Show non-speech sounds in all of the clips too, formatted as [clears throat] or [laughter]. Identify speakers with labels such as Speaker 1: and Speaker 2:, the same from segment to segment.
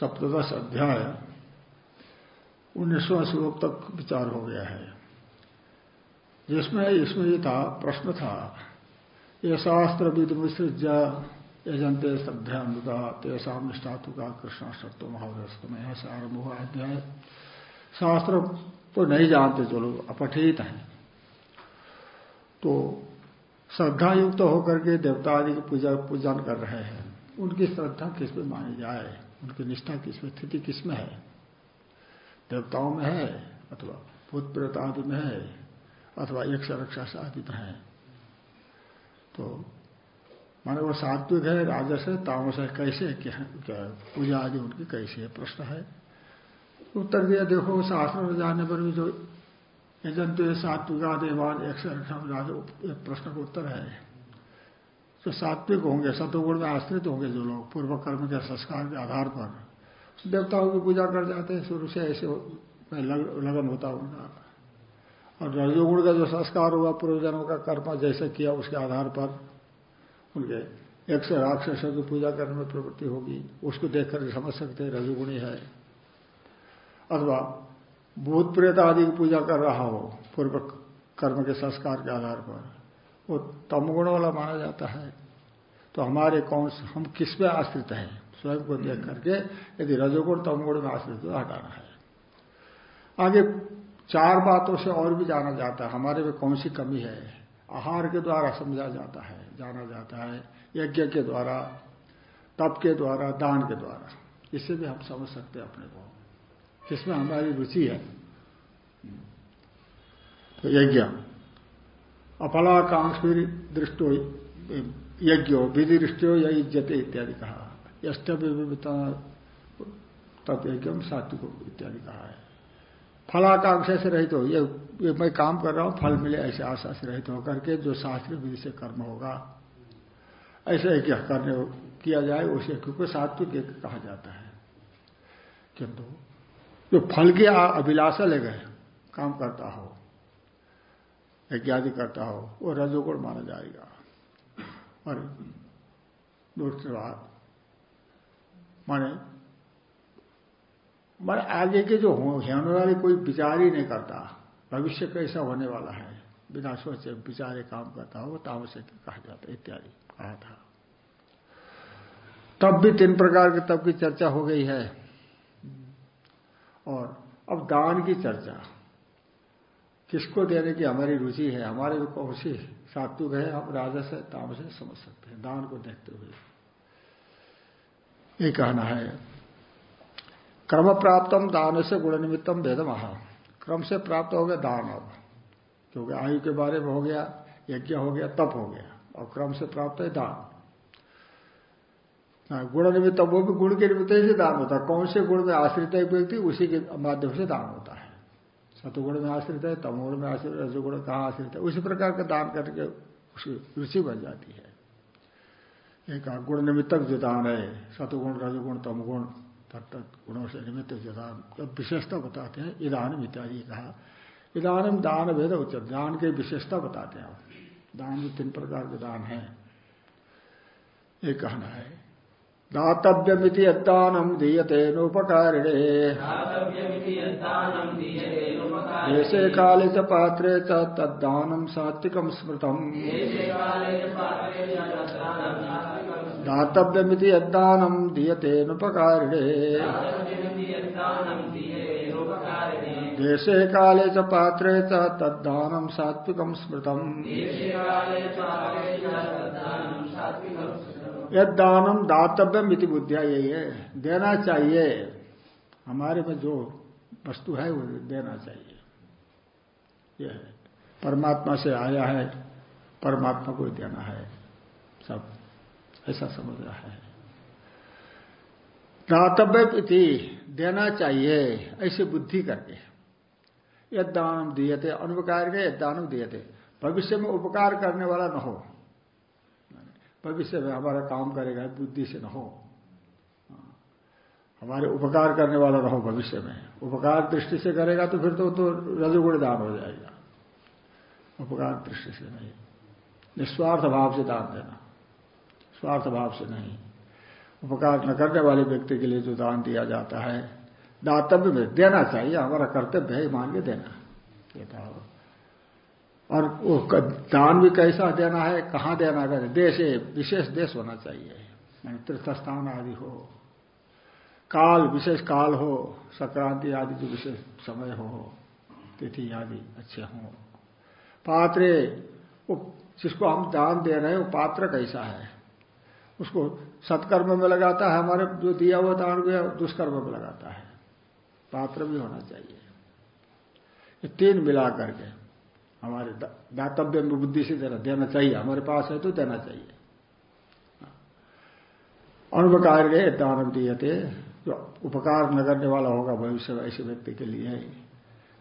Speaker 1: सप्तदश अध्याय, उन्नीसवां श्लोक तक विचार हो गया है। जिसमें इसमें ये था, प्रश्न था, ये शास्त्र विद मिश्रित यजंते श्रद्धानुगा तेषा निष्ठातुका कृष्ण सत्व महावरस्त में यह आरंभ हुआ अध्याय। शास्त्र तो नहीं जानते जो लोग अपठित हैं। तो श्रद्धा युक्त होकर के देवता आदि की पूजा पूजन कर रहे हैं। उनकी श्रद्धा किसमें मानी जाए? उनकी निष्ठा किसमें स्थिति किसमें है? देवताओं में है, अथवा भूत प्रेत आदि में है, अथवा एक संरक्षा आदि में है। तो माने वो सात्विक है, राजस है, तामस है, कैसे, क्या पूजा आदि उनकी कैसे है? प्रश्न है। उत्तर दिया, देखो, शास्त्र में जाने पर भी जो यजंतु सात्विका एक संरक्षा एक प्रश्न का उत्तर है। जो सात्विक होंगे सतोगुण में आश्रित होंगे जो लोग, पूर्व कर्म के संस्कार के आधार पर। देवताओं की पूजा कर जाते हैं, शुरू से ऐसे लगन होता उनका और रजोगुण का जो संस्कार हुआ, पूर्वजनों का कर्म जैसे किया उसके आधार पर उनके एक से राक्षसों की पूजा करने में प्रवृत्ति होगी, उसको देख कर समझ सकते हैं रजोगुणी है। अथवा भूत प्रेत आदि की पूजा कर रहा हो, पूर्व कर्म के संस्कार के आधार पर। वो तमगुण वाला माना जाता है। तो हमारे कौन हम किसमें आश्रित हैं? स्वयं को देख करके यदि रजोगुण, तमगुण में आश्रित तो हटाना है। आगे चार बातों से और भी जाना जाता है। हमारे में कौन सी कमी है? आहार के द्वारा समझा जाता है, जाना जाता है। यज्ञ के द्वारा, तप के द्वारा, दान के द्वारा। इससे भी हम समझ सकते हैं अपने को। किसमें हमारी रुचि है? तो यज्ञ। अफलाकांक्ष दृष्टो यज्ञो विधि दृष्टियो या इज्जते इत्यादि कहा यष्टविता तत्यज्ञम सात्विको इत्यादि कहा है। फलाकांक्षा से रहित हो ये, ये मैं काम कर रहा हूँ फल मिले ऐसे आशा से रहित होकर के जो शास्त्रीय विधि से कर्म होगा ऐसे यज्ञ करने किया जाए उसे क्योंकि सात्विक यज्ञ कहा जाता है। किंतु जो फल की अभिलाषा ले गए काम करता हो यज्ञादि करता हो, वो रजोगुण माना जाएगा। और दूसरी बात, माने माने आगे के जो होने वाले कोई विचार ही नहीं करता। भविष्य कैसा होने वाला है? बिना सोचे विचारे काम करता हो, वो तामस कहा जाता इत्यादि कहा था। तब भी तीन प्रकार के तब की चर्चा हो गई है। और अब दान की चर्चा। किसको देने की हमारी रुचि है? हमारे में कौन सी सात्विक है, हम राजस है, तामस है, समझ सकते हैं। दान को देखते हुए। ये कहना है, क्रम प्राप्तम दान से गुण निमित्तम भेद महा क्रम से प्राप्त हो गया दान अब। क्योंकि आयु के बारे में हो गया, यज्ञ हो गया, तप हो गया। और क्रम से प्राप्त है दान। गुण निमित्त वो भी गुण के निमित्त से दान होता है। कौन से गुण में आश्रित व्यक्ति, उसी के माध्यम से दान होता है। सतुगुण में आश्रित है, तमोगुण में आश्रित रजोगुण कहाँ आश्रित है? उसी प्रकार का दान करके उसकी रुचि बन जाती है। एक गुण निमित्तक जो दान है, सतुगुण, रजोगुण, तमगुण तत्त गुणों से निमित्त जो दान विशेषता बताते हैं ईदान इत्यादि कहा। ईदान दान भेद उचित दान की विशेषता बताते हैं दान में तीन प्रकार के दान है। ये कहना है, दातव्यमिति यदानम दीयते नोपकारिणे। काले च पात्रे च तद्दानम सात्विकम स्मृतम। दातव्यमिति यदानम दीयते नुपकारिणे देशे काले च पात्रे च तद्दानम सात्विकम स्मृतम यद दानम दातव्यम इति बुद्धिया यही है देना चाहिए। हमारे में जो वस्तु है वो देना चाहिए। यह है। परमात्मा से आया है, परमात्मा को देना है। सब ऐसा समझ रहा है। दातव्य प्रति देना चाहिए, ऐसे बुद्धि करके। यद दान दिए थे अनुपकार के दान दिए थे भविष्य में उपकार करने वाला न हो। भविष्य में हमारा काम करेगा, बुद्धि से न हो। हमारे उपकार करने वाला रहो भविष्य में। उपकार दृष्टि से करेगा तो फिर तो, तो रजोगुण दान हो जाएगा। उपकार दृष्टि से नहीं। निस्वार्थ भाव से दान देना। स्वार्थ भाव से नहीं। उपकार न करने वाले व्यक्ति के लिए जो दान दिया जाता है दातव्य में देना चाहिए। हमारा कर्तव्य है मान के देना। ये और वो दान भी कैसा देना है कहाँ देना है? देश विशेष देश होना चाहिए। तीर्थ स्थान आदि हो। काल, विशेष काल हो, संक्रांति आदि जो विशेष समय हो, तिथि आदि अच्छे हो। पात्रे, वो जिसको हम दान दे रहे हैं, वो पात्र कैसा है? उसको सत्कर्म में लगाता है हमारे, जो दिया हुआ दान गया दुष्कर्म में लगाता है। पात्र भी होना चाहिए। ये तीन मिला करके हमारे दातव्य में बुद्धि से देना देना चाहिए। हमारे पास है तो देना चाहिए। अनुपकार दान दिए थे। जो उपकार न करने वाला होगा भविष्य ऐसे व्यक्ति के लिए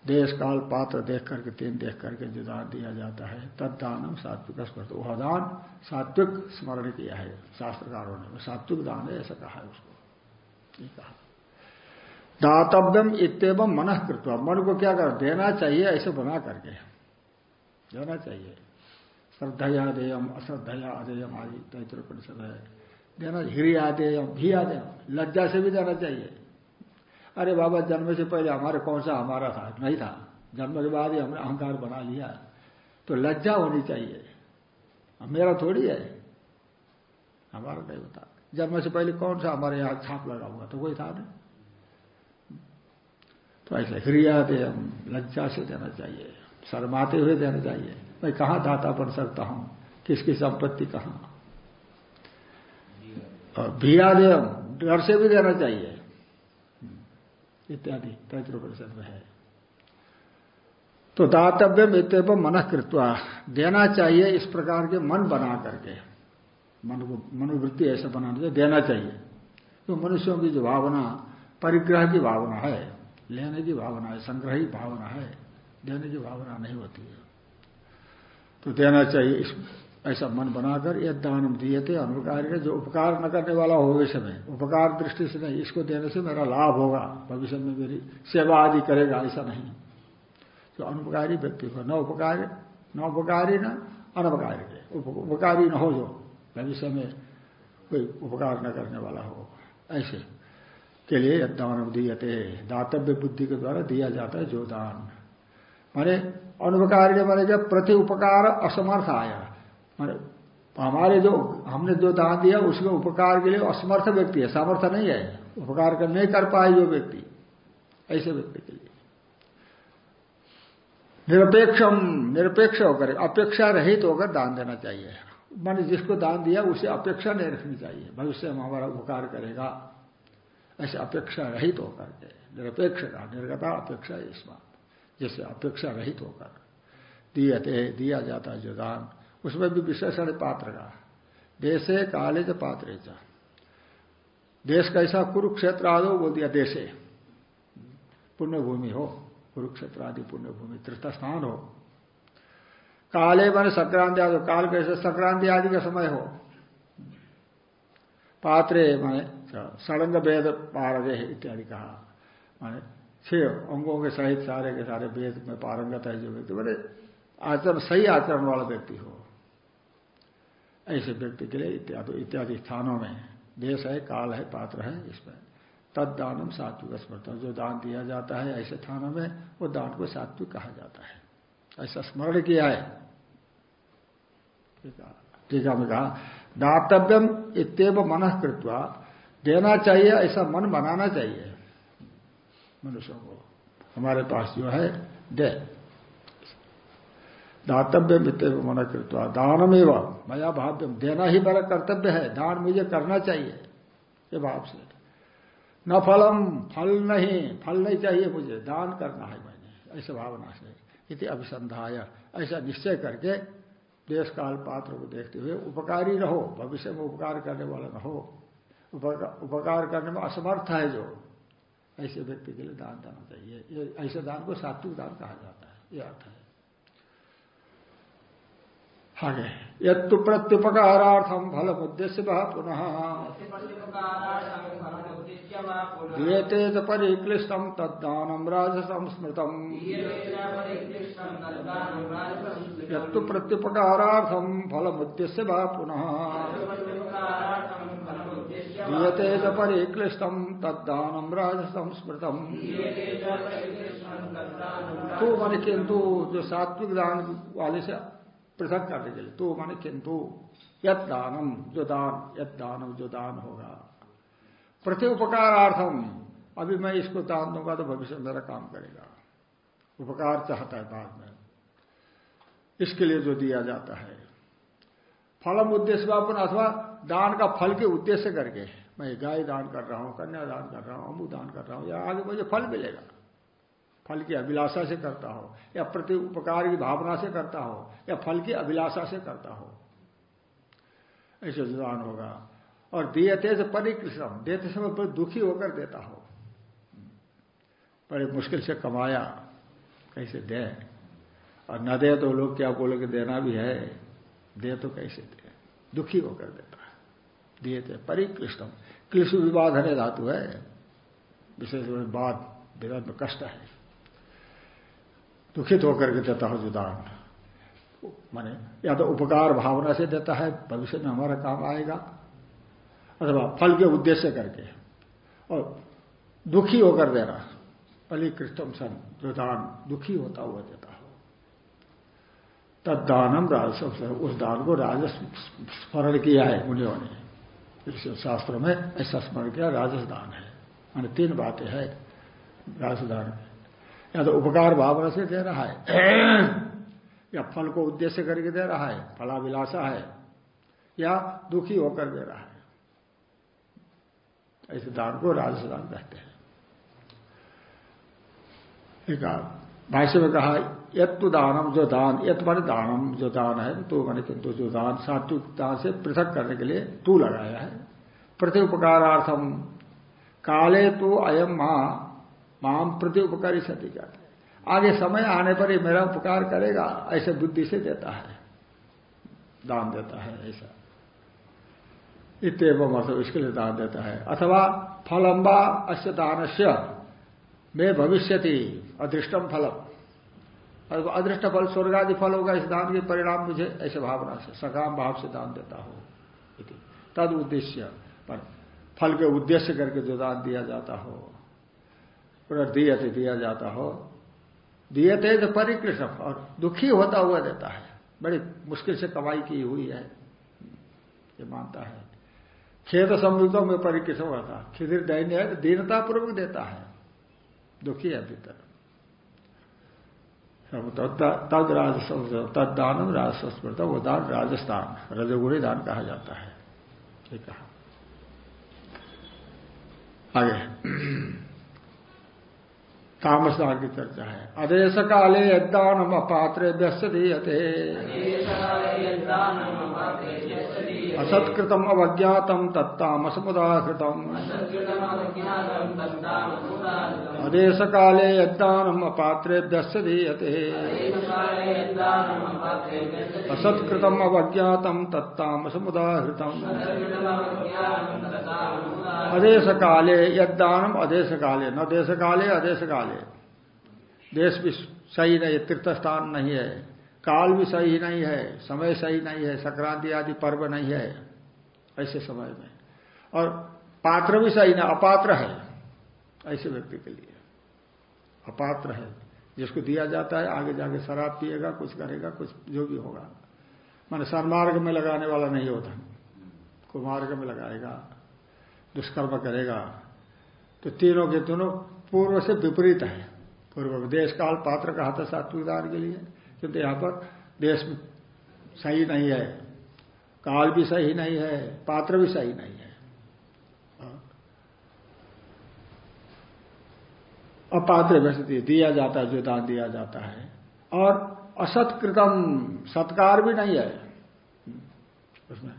Speaker 1: देश काल पात्र देख करके, तीन देख करके जो दान दिया जाता है। तद दानम सात्विक स्मृत वह दान सात्विक स्मरण किया है, शास्त्रकारों ने। सात्विक दान है, ऐसा कहा है उसको। कहा। दातव्यम इतम मन कृत्वा। मन को क्या कर, देना चाहिए ऐसे बना करके। देना चाहिए। श्रद्धया देयम, अश्रद्धया अधेयम आदि तैत्र परिषद है। देना हिरी आदेयम भी आदेयम लज्जा से भी देना चाहिए। अरे बाबा, जन्म से पहले हमारे कौन सा हमारा था? नहीं था। जन्म के बाद ही हमने अहंकार बना लिया। तो लज्जा होनी चाहिए। मेरा थोड़ी है। हमारा नहीं होता। जन्म से पहले कौन सा हमारे यहाँ छाप लगा हुआ तो कोई था नहीं। तो ऐसे क्रिया दे हम। लज्जा से देना चाहिए। शर्माते हुए देना चाहिए। मैं कहाँ दाता बन सकता हूँ? किसकी संपत्ति कहाँ? और भिया दे डर से भी देना चाहिए। इत्यादि तैतृपरिषद में है। तो दातव्य मित्यव मन कृत्वा, देना चाहिए इस प्रकार के मन बना करके। मन को, मनोवृत्ति ऐसा बनाना चाहिए देना चाहिए। तो मनुष्यों की जो भावना, परिग्रह की भावना है, लेने की भावना है, संग्रही भावना है, देने की भावना नहीं होती है। तो देना चाहिए इस ऐसा मन बनाकर यह दान दिए थे अनुपकारी जो उपकार न करने वाला हो भविष्य में उपकार दृष्टि से नहीं, इसको देने से मेरा लाभ होगा। भविष्य में मेरी सेवा आदि करेगा, ऐसा नहीं। जो अनुपकारी व्यक्ति को न उपकारी न उपकारी न अनपकारी उपकारी न हो जो, भविष्य में कोई उपकार न करने वाला हो। ऐसे के लिए दान थे दातव्य बुद्धि के द्वारा दिया जाता है जो दान। माने अनुपकारी माने क्या प्रति उपकार असमर्थ आया। हमारे जो, हमने जो दान दिया, उसमें उपकार के लिए असमर्थ व्यक्ति है सामर्थ्य नहीं है। उपकार कर नहीं कर पाए जो व्यक्ति। ऐसे व्यक्ति के लिए। निरपेक्षम, निरपेक्ष होकर, अपेक्षा रहित तो होकर दान देना चाहिए। मैंने जिसको दान दिया, उसे अपेक्षा नहीं रखनी चाहिए। भविष्य में हमारा उपकार करेगा। ऐसे अपेक्षा रहित होकर के, निरपेक्ष का, निर्गता अपेक्षा इस बात। जैसे अपेक्षा रहित होकर दिए दिया जाता है जो दान। उसमें भी विशेषण पात्र का देशे काले च पात्र देश कैसा कुरुक्षेत्र आदो बोल दिया, देशे पुण्यभूमि हो, कुरुक्षेत्र आदि पुण्यभूमि तीर्थ स्थान हो। काले माने संक्रांति आदि, काल कैसे संक्रांति आदि का समय हो। पात्रे माने सड़ंग वेद पारगे इत्यादि कहा। माने छह अंगों के सहित सारे के सारे वेद में पारंगत है जो व्यक्ति बोले आचरण, सही आचरण वाला व्यक्ति हो। ऐसे व्यक्ति के लिए इत्यादि इत्यादि स्थानों में देश है, काल है, पात्र है, इसमें। तद दानम सात्विक स्मृत। जो दान दिया जाता है ऐसे स्थानों में, वो दान को सात्विक कहा जाता है। ऐसा स्मरण किया है। टीका में कहा, दातव्यम इतव मन कृत्वा, देना चाहिए, ऐसा मन बनाना चाहिए। मनुष्यों को। हमारे पास जो है, दे। दातव्य मित्र मन कृत्वा दानमेव मया भाव्यम देना ही मेरा कर्तव्य है, दान मुझे करना चाहिए। ये भाव से न फलम, फल नहीं फल नहीं चाहिए मुझे, दान करना है मैंने। ऐसे भावना से इति अभिसंधाय। ऐसा निश्चय करके देश काल पात्र को देखते हुए उपकारी रहो, भविष्य में उपकार करने वाला न हो। उपकार करने में असमर्थ है जो। ऐसे व्यक्ति के लिए दान देना चाहिए। ऐसे दान को सात्विक दान कहा जाता है। ये अर्थ है। आगे। यत्तु प्रत्युपकारार्थम फल उद्देश्य वह पुनः। दीयते च परिक्लिष्टम तद्दानम राजसम स्मृतम यत्तु प्रत्युपकारार्थम फल उद्देश्य वह पुनः। दीयते च परिक्लिष्टम तद्दानम राजसम स्मृतम तो मन किंतु जो सात्विक दान वाले से पृथक करने के लिए। तो माने किंतु यद दानम जो दान यद दानम जो दान होगा। प्रति उपकारार्थम अभी मैं इसको दान दूँगा तो भविष्य मेरा काम करेगा। उपकार चाहता है बाद में। इसके लिए जो दिया जाता है। फलम उद्देश्य वापन अथवा दान का फल के उद्देश्य करके, मैं गाय दान कर रहा हूँ, कन्या दान कर रहा हूँ अमु दान कर रहा हूँ, या आगे मुझे फल मिलेगा। फल की अभिलाषा से करता हो, या प्रति उपकार की भावना से करता हो, या फल की अभिलाषा से करता हो। ऐसे जुदान होगा। और दियते से परिकृष्ण देते समय बड़े दुखी होकर देता हो। बड़े मुश्किल से कमाया, कैसे दे? और न दे तो लोग क्या बोले कि देना भी है? दे तो कैसे दे? दुखी होकर देता है। दिए थे परिकृष्ण कृष्ण विवाद हरे धातु है। विशेष बात विवाद में कष्ट है। दुखित होकर के देता हो जो दान। माने, या तो उपकार भावना से देता है, भविष्य में हमारा काम आएगा, अथवा फल के उद्देश्य करके। और दुखी होकर देना कृष्णम सन, जो दान दुखी होता हुआ देता हो। तद दानम राजस्व उस दान को राजस्व स्मरण किया है मुनियों ने। शास्त्र में ऐसा स्मरण किया, राजस दान है। मान तीन बातें है राजदान या तो उपकार भावना से दे रहा है, [clears throat] या फल को उद्देश्य करके दे रहा है, फलाभिलाषा है, या दुखी होकर दे रहा है। ऐसे दान को राजस्व दान कहते हैं। एक भाष्य में कहा, यत्तु दानम जो दान, यत मान दानम जो दान है तो मैंने किंतु जो दान सात्विक दान से पृथक करने के लिए तू लगाया है। प्रति उपकारार्थम, काले तो अयम माँ माम प्रति उपकारी सती कहते आगे समय आने पर ही मेरा उपकार करेगा, ऐसे बुद्धि से देता है। दान देता है, ऐसा। इतम अर्थ इसके लिए दान देता है। अथवा फलम्बा अश्य दान मैं भविष्य अदृष्टम फलम। अदृष्ट फल स्वर्ग आदि फल होगा, इस दान के परिणाम मुझे ऐसे भावना से, सकाम भाव से दान देता हो। तद उद्देश्य। पर फल के उद्देश्य करके जो दान दिया जाता हो। पुनर्दीयते दिया जाता हो। दियते तो परिकृष्ण और दुखी होता हुआ देता है। बड़ी मुश्किल से कमाई की हुई है। ये मानता है। खेत संयुक्तों में परिकृष्ण होता खिदिर दैन्य है दीनता पूर्वक देता है। दुखी है भीतर तद राजस्व, तद दान राजस्व वो दान राजस्थान रजगुणी दान कहा जाता है। ठीक है। आगे। तामसदान की चर्चा है। अदेश काले यदानम अपात्रे व्यस्त दीयते असत्कृतम अवज्ञातम तत्तामसमुदाहृतम। अदेश काले यदानम अपात्रे व्यस्त दीयते असत्कृतम अवज्ञातम तत्तामसमुदाहृतम। अदेश काले यदानम अदेश काले न देश काले अदेश काले देश भी सही नहीं तीर्थ स्थान नहीं है, काल भी सही नहीं है, समय सही नहीं है, संक्रांति आदि पर्व नहीं है, ऐसे समय में। और पात्र भी सही नहीं, अपात्र है, ऐसे व्यक्ति के लिए। अपात्र है, जिसको दिया जाता है, आगे जाके शराब पिएगा, कुछ करेगा, कुछ जो भी होगा। मान सन्मार्ग में लगाने वाला नहीं होता कुमार्ग में लगाएगा, दुष्कर्म करेगा। तो तीनों के तीनों पूर्व से विपरीत है। पूर्व देश काल पात्र कहा था सात्विक के लिए किंतु यहाँ पर देश सही नहीं है, काल भी सही नहीं है, पात्र भी सही नहीं है। अपात्र व्यक्ति दिया जाता है, जो दान दिया जाता है, और असत्कृतम, सत्कार भी नहीं है। उसमें,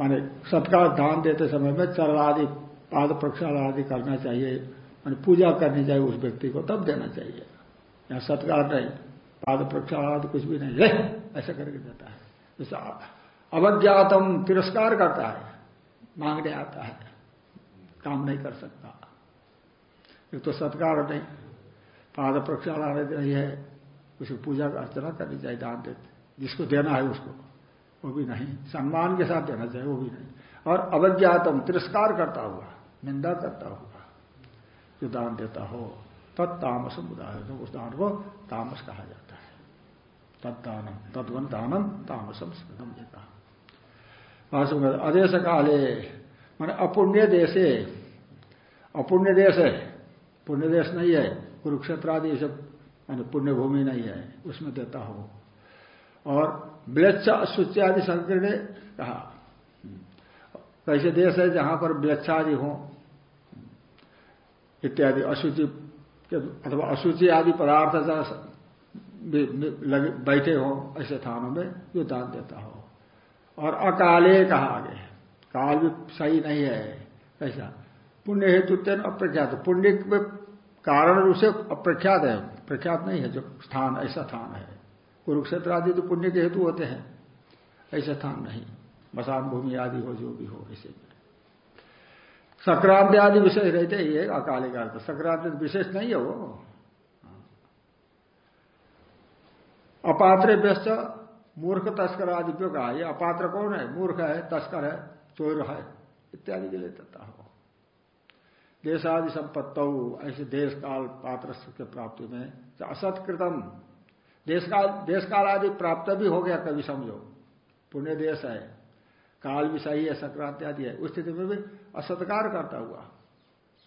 Speaker 1: माने सत्कार दान देते समय में चरण आदि पाद प्रक्षाल आदि करना चाहिए। माने पूजा करनी चाहिए उस व्यक्ति को, तब देना चाहिए। यहाँ सत्कार नहीं, पाद प्रक्षाल आदि कुछ भी नहीं। है ऐसा करके देता है। जैसे अवज्ञातम तिरस्कार करता है, मांगने आता है, काम नहीं कर सकता। एक तो सत्कार नहीं, पाद प्रक्षाल आदि नहीं है, उसे पूजा अर्चना करनी चाहिए, दान देते। जिसको देना है उसको, वो भी नहीं। सम्मान के साथ देना चाहिए, वो भी नहीं। और अवज्ञातम तिरस्कार करता हुआ, निंदा करता हुआ जो दान देता हो तत्तामस उदाहरण उस दान को तामस कहा जाता है। तत्दानम तत्वन दानम, तामसम स्मृतम कहा अदेश काले मान अपुण्य देशे, अपुण्य देश है, पुण्य देश नहीं है, कुरुक्षेत्र आदि सब पुण्य भूमि नहीं है, उसमें देता हो। और ब्लेच्छ अशुचि आदि शंकर ने कहा कैसे देश है जहाँ पर ब्लेच्छादि हो इत्यादि, अशुचि अथवा अशुचि आदि पदार्थ बैठे हो, ऐसे थानों में जो दान देता हो। और अकाले कहा आगे काल भी सही नहीं है, ऐसा। पुण्य हेतु तेन अप्रख्यात। पुण्य में कारण रूप से अप्रख्यात है। प्रख्यात नहीं है, जो स्थान, ऐसा स्थान है। कुरुक्षेत्र आदि तो पुण्य के हेतु होते हैं। ऐसा स्थान नहीं। मसान भूमि आदि हो, जो भी हो, ऐसे। संक्रांति आदि विशेष रहते ही है अकाली काल पर संक्रांति विशेष नहीं है वो। अपात्र व्यस्त, मूर्ख, तस्कर आदि क्यों कहा? ये अपात्र कौन है? मूर्ख है, तस्कर है, चोर है, इत्यादि के लिए तथा हो। देशादि संपत्त, ऐसे देश काल पात्र के प्राप्ति में असत्कृतम। देश काल देश काल आदि प्राप्त भी हो गया कभी समझो। पुण्य देश है, काल भी सही है, संक्रांति आदि है। उस स्थिति में भी असत्कार करता हुआ।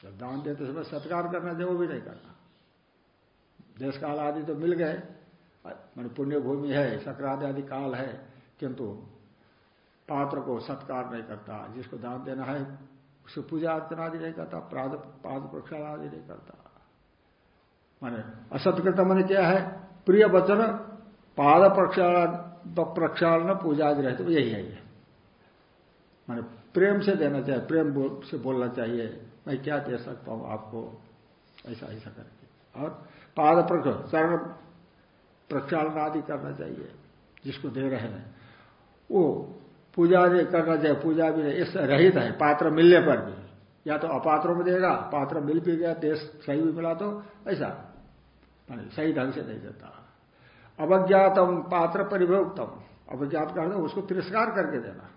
Speaker 1: जब दान देते समय सत्कार करना वो भी नहीं करना देश काल आदि तो मिल गए। मान पुण्य भूमि है संक्रांति आदि काल है, किंतु पात्र को सत्कार नहीं करता। जिसको दान देना है उसे पूजा अर्चना आदि नहीं करता प्राद पाद प्रक्षाल आदि नहीं करता। माने असत्कृत मैंने क्या है? प्रिय वचन, पाद प्रक्षाल न पूजा आदि रहते यही है। ये माने प्रेम से देना चाहिए, प्रेम से बोलना चाहिए। मैं क्या दे सकता हूँ आपको? ऐसा ऐसा करके। और पाद प्रक्षाल चरण प्रक्षालन आदि करना चाहिए, जिसको दे रहे हैं। वो पूजा करना चाहिए, पूजा भी इससे रहित है, पात्र मिलने पर भी। या तो अपात्रों में देगा, पात्र मिल भी गया, देश सही भी मिला तो ऐसा। सही ढंग से नहीं देता। अवज्ञातम, पात्र परिभोक्तम। अवज्ञात कर दो उसको तिरस्कार करके देना।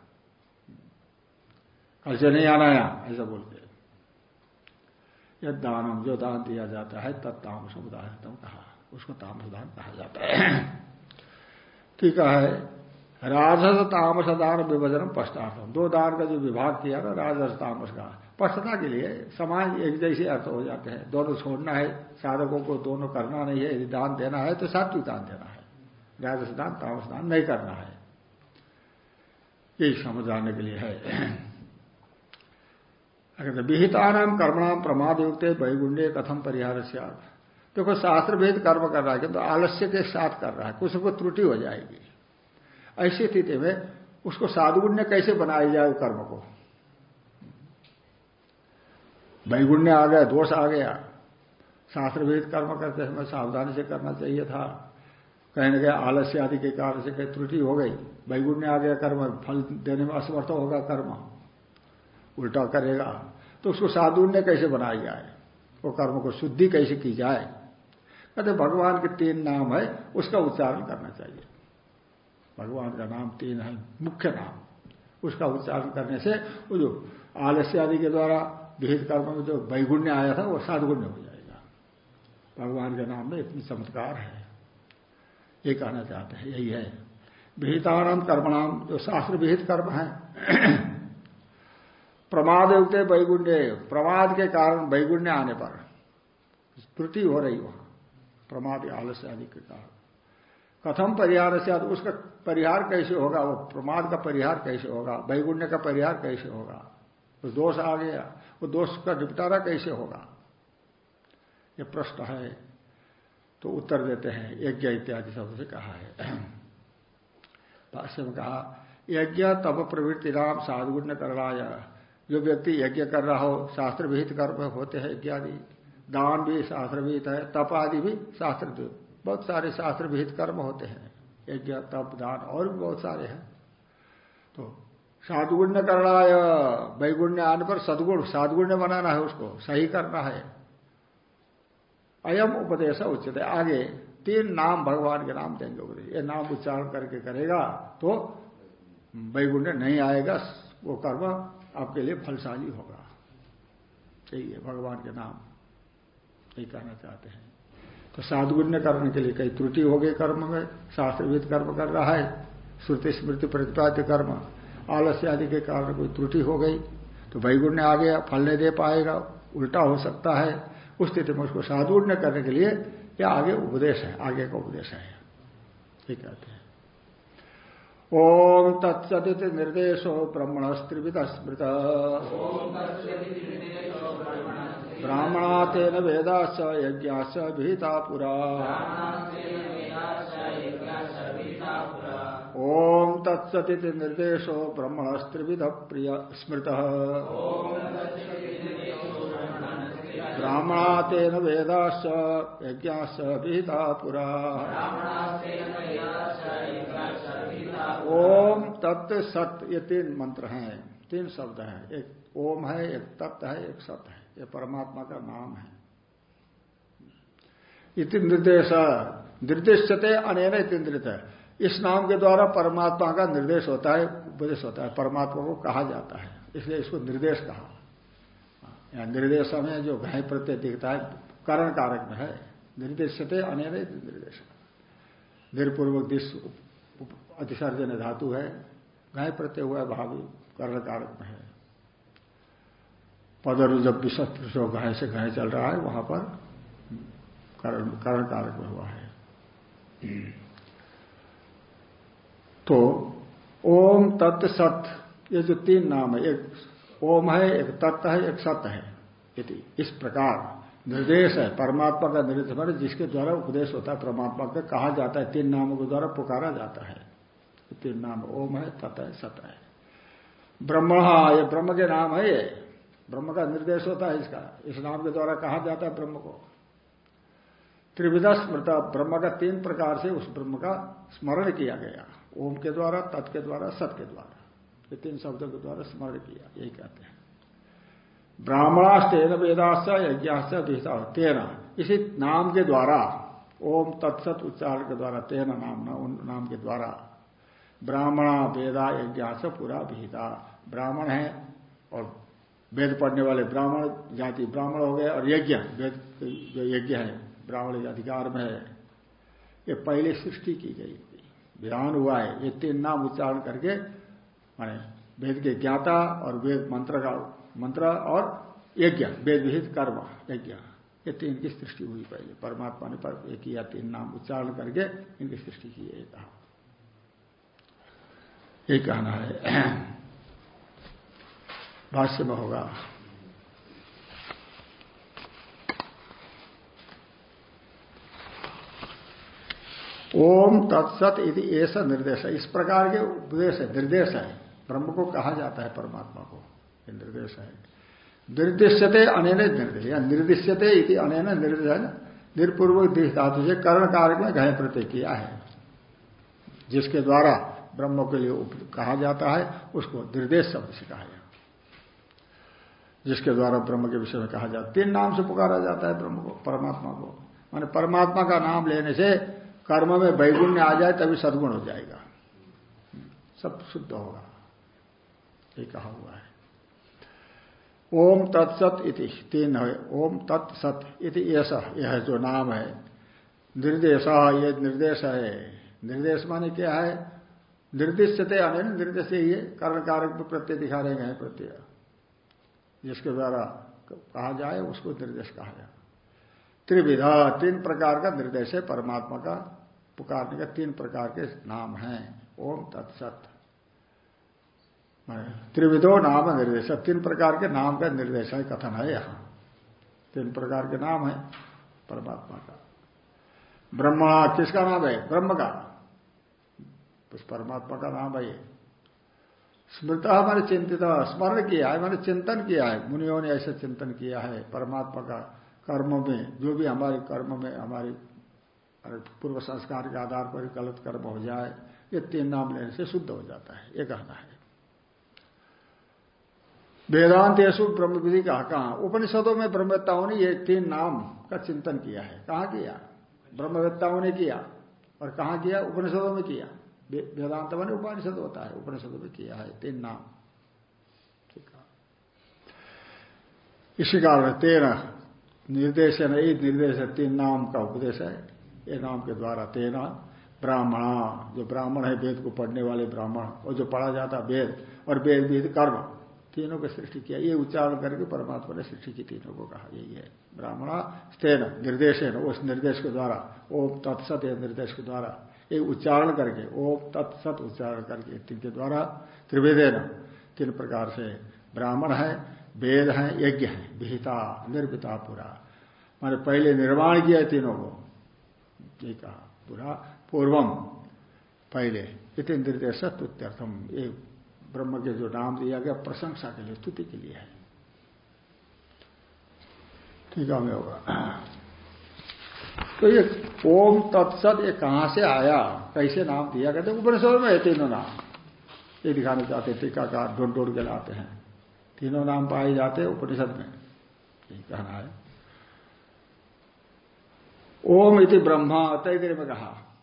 Speaker 1: कल से नहीं आना यहाँ, ऐसा बोलते यद दानम, जो दान दिया जाता है तब ताम समुदाय कहा, उसको तामस दान कहा जाता है। ठीक है। राजस तामस दान विभजन पश्चार्थम दो दान का जो विभाग किया ना, राजस तामस का स्पष्टता के लिए समाज एक जैसे अर्थ हो जाते हैं। दोनों छोड़ना है, साधकों को दोनों करना नहीं है, यदि दान देना है तो सात्विक दान देना है। राजस दान, तामस दान नहीं करना है। यही समझाने के लिए है। अगर विहिता नाम कर्मणाम प्रमाद युक्त वैगुण्य कथम परिहार से देखो शास्त्र भेद कर्म कर रहा है, किंतु तो आलस्य के साथ कर रहा है, कुछ को त्रुटि हो जाएगी। ऐसी स्थिति में उसको साधुगुण्य कैसे बनाया जाए कर्म को? वैगुण्य आ गया, दोष आ गया। शास्त्र भेद कर्म करते समय सावधानी से करना चाहिए था। कहने गया आलस्य आदि के कारण से कहीं त्रुटि हो गई। वैगुण्य आ गया कर्म, फल देने में असमर्थ होगा कर्म। उल्टा करेगा तो उसको साधुण्य कैसे बनाया जाए? वो कर्म को शुद्धि कैसे की जाए? कहते, भगवान के तीन नाम है, उसका उच्चारण करना चाहिए। भगवान का नाम तीन है, मुख्य नाम। उसका उच्चारण करने से वो जो आलस्य आदि के द्वारा विहित कर्म में जो वैगुण्य आया था, वो साधुगुण्य हो जाएगा। भगवान के नाम में इतनी चमत्कार है। ये कहना चाहते हैं, यही है। विहितानाम कर्मणाम जो शास्त्र विहित कर्म है प्रमाद युक्त वैगुण्य, प्रमाद के कारण वैगुण्य आने पर त्रुटि हो रही वहाँ, प्रमाद आलस्य आदि के कारण। कथम परिहार से उसका परिहार कैसे होगा, वो प्रमाद का परिहार कैसे होगा, वैगुण्य का परिहार कैसे होगा, वो दोष आ गया, वो दोष का निपटारा कैसे होगा? ये प्रश्न है। तो उत्तर देते हैं, यज्ञ इत्यादि शब्द से कहा है। [clears throat] भाष्य में कहा, यज्ञ तप प्रवृत्ति राम साधुगुण करवाया जो व्यक्ति यज्ञ कर रहा हो, शास्त्र विहित कर्म होते हैं यज्ञ आदि दान भी शास्त्र विहित है, तप आदि भी शास्त्र बहुत सारे शास्त्र विहित कर्म होते हैं। यज्ञ, तप, दान और भी बहुत सारे हैं। तो साधुगुण्य करणाय, वैगुण्य आने पर सदगुण साधुगुण्य बनाना है उसको, सही करना है। अयम उपदेश उचित है। आगे तीन नाम भगवान के नाम देंगे उपदेश ये नाम उच्चारण करके करेगा तो वैगुण्य नहीं आएगा, वो कर्म आपके लिए फलशाली होगा। यही है भगवान के नाम। यही कहना चाहते हैं। तो साधुगुण्य करने के लिए कई त्रुटि हो गई कर्म में। शास्त्रविद कर्म कर रहा है। श्रुति स्मृति प्रतिपाद्य कर्म। आलस्य आदि के कारण कोई त्रुटि हो गई। तो वैगुण्य आ गया, फल नहीं दे पाएगा। उल्टा हो सकता है। उस स्थिति में उसको साधुगुण्य करने के लिए यह आगे उपदेश है, आगे का उपदेश है। ये कहते हैं। ओम तत्सदित निर्देशो ब्रह्मण स्त्रिविद स्मृत ब्राह्मणा तेन वेदाश्च यज्ञाश्च विहिता पुरा। ओम तत्सदित निर्देशो ब्रह्मण स्त्रिविध प्रिय स्मृत ब्राह्मणा तेन वेदाश्च, यज्ञाश्च विहिता पुरा। ओम तत्व सत्य ये तीन मंत्र हैं, तीन शब्द हैं। एक ओम है, एक तत्व है, एक सत्य है। ये परमात्मा का नाम है। इति निर्देश निर्देशते अनेन इंद्रित है इस नाम के द्वारा परमात्मा का निर्देश होता है, उपदेश होता है, परमात्मा को कहा जाता है। इसलिए इसको निर्देश कहा। निर्देश में जो घय प्रत्यय दिखता है, करण कारक में है। निर्देशते अनेन निर्देश निर्पूर्वक दिश अतिसर्जन धातु है। गाय प्रत्यय हुआ भावी कर्ण कारक में है। पदर जब विशस्त्र गाय से गाय चल रहा है, वहाँ पर कर्ण कारक में हुआ है। तो ओम तत्व सत ये जो तीन नाम है, एक ओम है, एक तत्व है, एक सत्य है। यदि इस प्रकार निर्देश है, परमात्मा का निर्देश है जिसके द्वारा उपदेश होता है, परमात्मा का कहा जाता है, तीन नामों के द्वारा पुकारा जाता है। तीन नाम, ओम है तत् है सत है। ब्रह्म ये ब्रह्म के नाम है ये। ब्रह्म का निर्देश होता है इसका, इस नाम के द्वारा कहा जाता है ब्रह्म को। त्रिविधा स्मृत, ब्रह्म का तीन प्रकार से उस ब्रह्म का स्मरण किया गया। ओम के द्वारा, तत् के द्वारा, सत के द्वारा। ये तीन शब्दों के द्वारा स्मरण किया, यही कहते हैं। ब्राह्मणास्तेन वेदाश्च यज्ञाश्च विहिता तेना। इसी नाम के द्वारा, ओम तत्सत उच्चारण के द्वारा, तेना नाम ना, उन नाम के द्वारा, ब्राह्मणा वेदा यज्ञास पूरा विहिता। ब्राह्मण है और वेद पढ़ने वाले ब्राह्मण, जाति ब्राह्मण हो गए और यज्ञ, वेद जो यज्ञ है, ब्राह्मण के अधिकार में है। ये पहले सृष्टि की गई विधान हुआ है, ये तीन नाम उच्चारण करके माने वेद के ज्ञाता और वेद मंत्र का मंत्र और यज्ञ, वेद विहित कर्म, यज्ञ। ये तीन की सृष्टि हुई पहले। परमात्मा ने पर एक या तीन नाम उच्चारण करके इनकी सृष्टि की है कहा। ये कहना है। [clears throat] भाष्य में होगा। ओम तत्सत यदि ऐसा निर्देश है। इस प्रकार के उपदेश है, निर्देश है। ब्रह्म को कहा जाता है परमात्मा को, ये निर्देश है। निर्दिश्यते अनेन निर्देश, या निर्दिश्यते अनेन निर्देश निर्पूर्वक धातु से कर्ण कारक में घय प्रत्यय किया है। जिसके द्वारा ब्रह्म के लिए कहा जाता है, उसको निर्देश शब्द से कहा जाता जिसके द्वारा ब्रह्म के विषय में कहा जाता तीन नाम से पुकारा जाता है ब्रह्म को, परमात्मा को। माने परमात्मा का नाम लेने से कर्म में वैगुण्य आ जाए, तभी सदगुण हो जाएगा। सब शुद्ध होगा। ये कहा हुआ है। ओम तत्सत इति, तीन है, ओम तत्सत इति ऐसा, यह जो नाम है। निर्देश, ये निर्देश है। निर्देश माने क्या है? निर्दिष्टते अने निर्देश ये कारण कारक प्रत्यय दिखा रहे हैं, प्रत्यय। जिसके द्वारा कहा जाए, उसको निर्देश कहा जाए। त्रिविधा, तीन प्रकार का निर्देश है, परमात्मा का पुकारने का तीन प्रकार के नाम हैं। ओम तत्सत। त्रिविधो नाम निर्देश। तीन प्रकार के नाम का निर्देश है, कथन है यहाँ। तीन प्रकार के नाम है, परमात्मा का। ब्रह्मा, किसका नाम है? ब्रह्म का। उस परमात्मा का नाम है स्मृता हमारे चिंतित, स्मरण किया है, मैंने चिंतन किया है। मुनियों ने ऐसा चिंतन किया है, परमात्मा का कर्म में, जो भी हमारे कर्म में, हमारी पूर्व संस्कार के आधार पर गलत कर्म हो जाए, ये तीन नाम लेने से शुद्ध हो जाता है, ये कहना है। वेदांत यशु ब्रह्म विधि कहा कहा? उपनिषदों में ब्रह्मवेत्ताओं ने ये तीन नाम का चिंतन किया है। कहा किया? ब्रह्मवेत्ताओं ने किया और कहा किया? उपनिषदों में किया। वेदांत मैंने उपनिषद होता है, उपनिषदों में किया है तीन नाम। ठीक है। इसी कारण तेरह निर्देश है निर्देश है, तीन नाम का उपदेश है। ये नाम के द्वारा तेना ब्राह्मणा, जो ब्राह्मण है, वेद को पढ़ने वाले ब्राह्मण, और जो पढ़ा जाता वेद, और वेद वेद कर्म। तीनों को सृष्टि किया। ये उच्चारण करके परमात्मा ने सृष्टि की तीनों को कहा। यही है। ब्राह्मणा स्तेन निर्देश है उस निर्देश के द्वारा, ओम तत्सत निर्देश के द्वारा। ये उच्चारण करके, ओम तत्सत उच्चारण करके तीन के द्वारा त्रिवेदेन, तीन प्रकार से ब्राह्मण है, वेद है, यज्ञ है, विहिता निर्भिता पूरा। मैंने पहले निर्माण किया तीनों को। ये कहा, पूरा, पूर्वम, पहले। इतने निर्देश तुत्यर्थम ये ब्रह्म के जो नाम दिया गया, प्रशंसा के लिए, स्तुति के लिए है। ठीक है होगा। तो ये ओम तत्सत ये कहाँ से आया? कैसे नाम दिया कहते उपनिषद में है तीनों नाम। ये दिखाना चाहते टीकाकार ढूंढ ढूंढ के लाते हैं। तीनों नाम पाए जाते हैं उपनिषद में। यही कहना है। ओम इति ब्रह्मा तैतरे में कहा।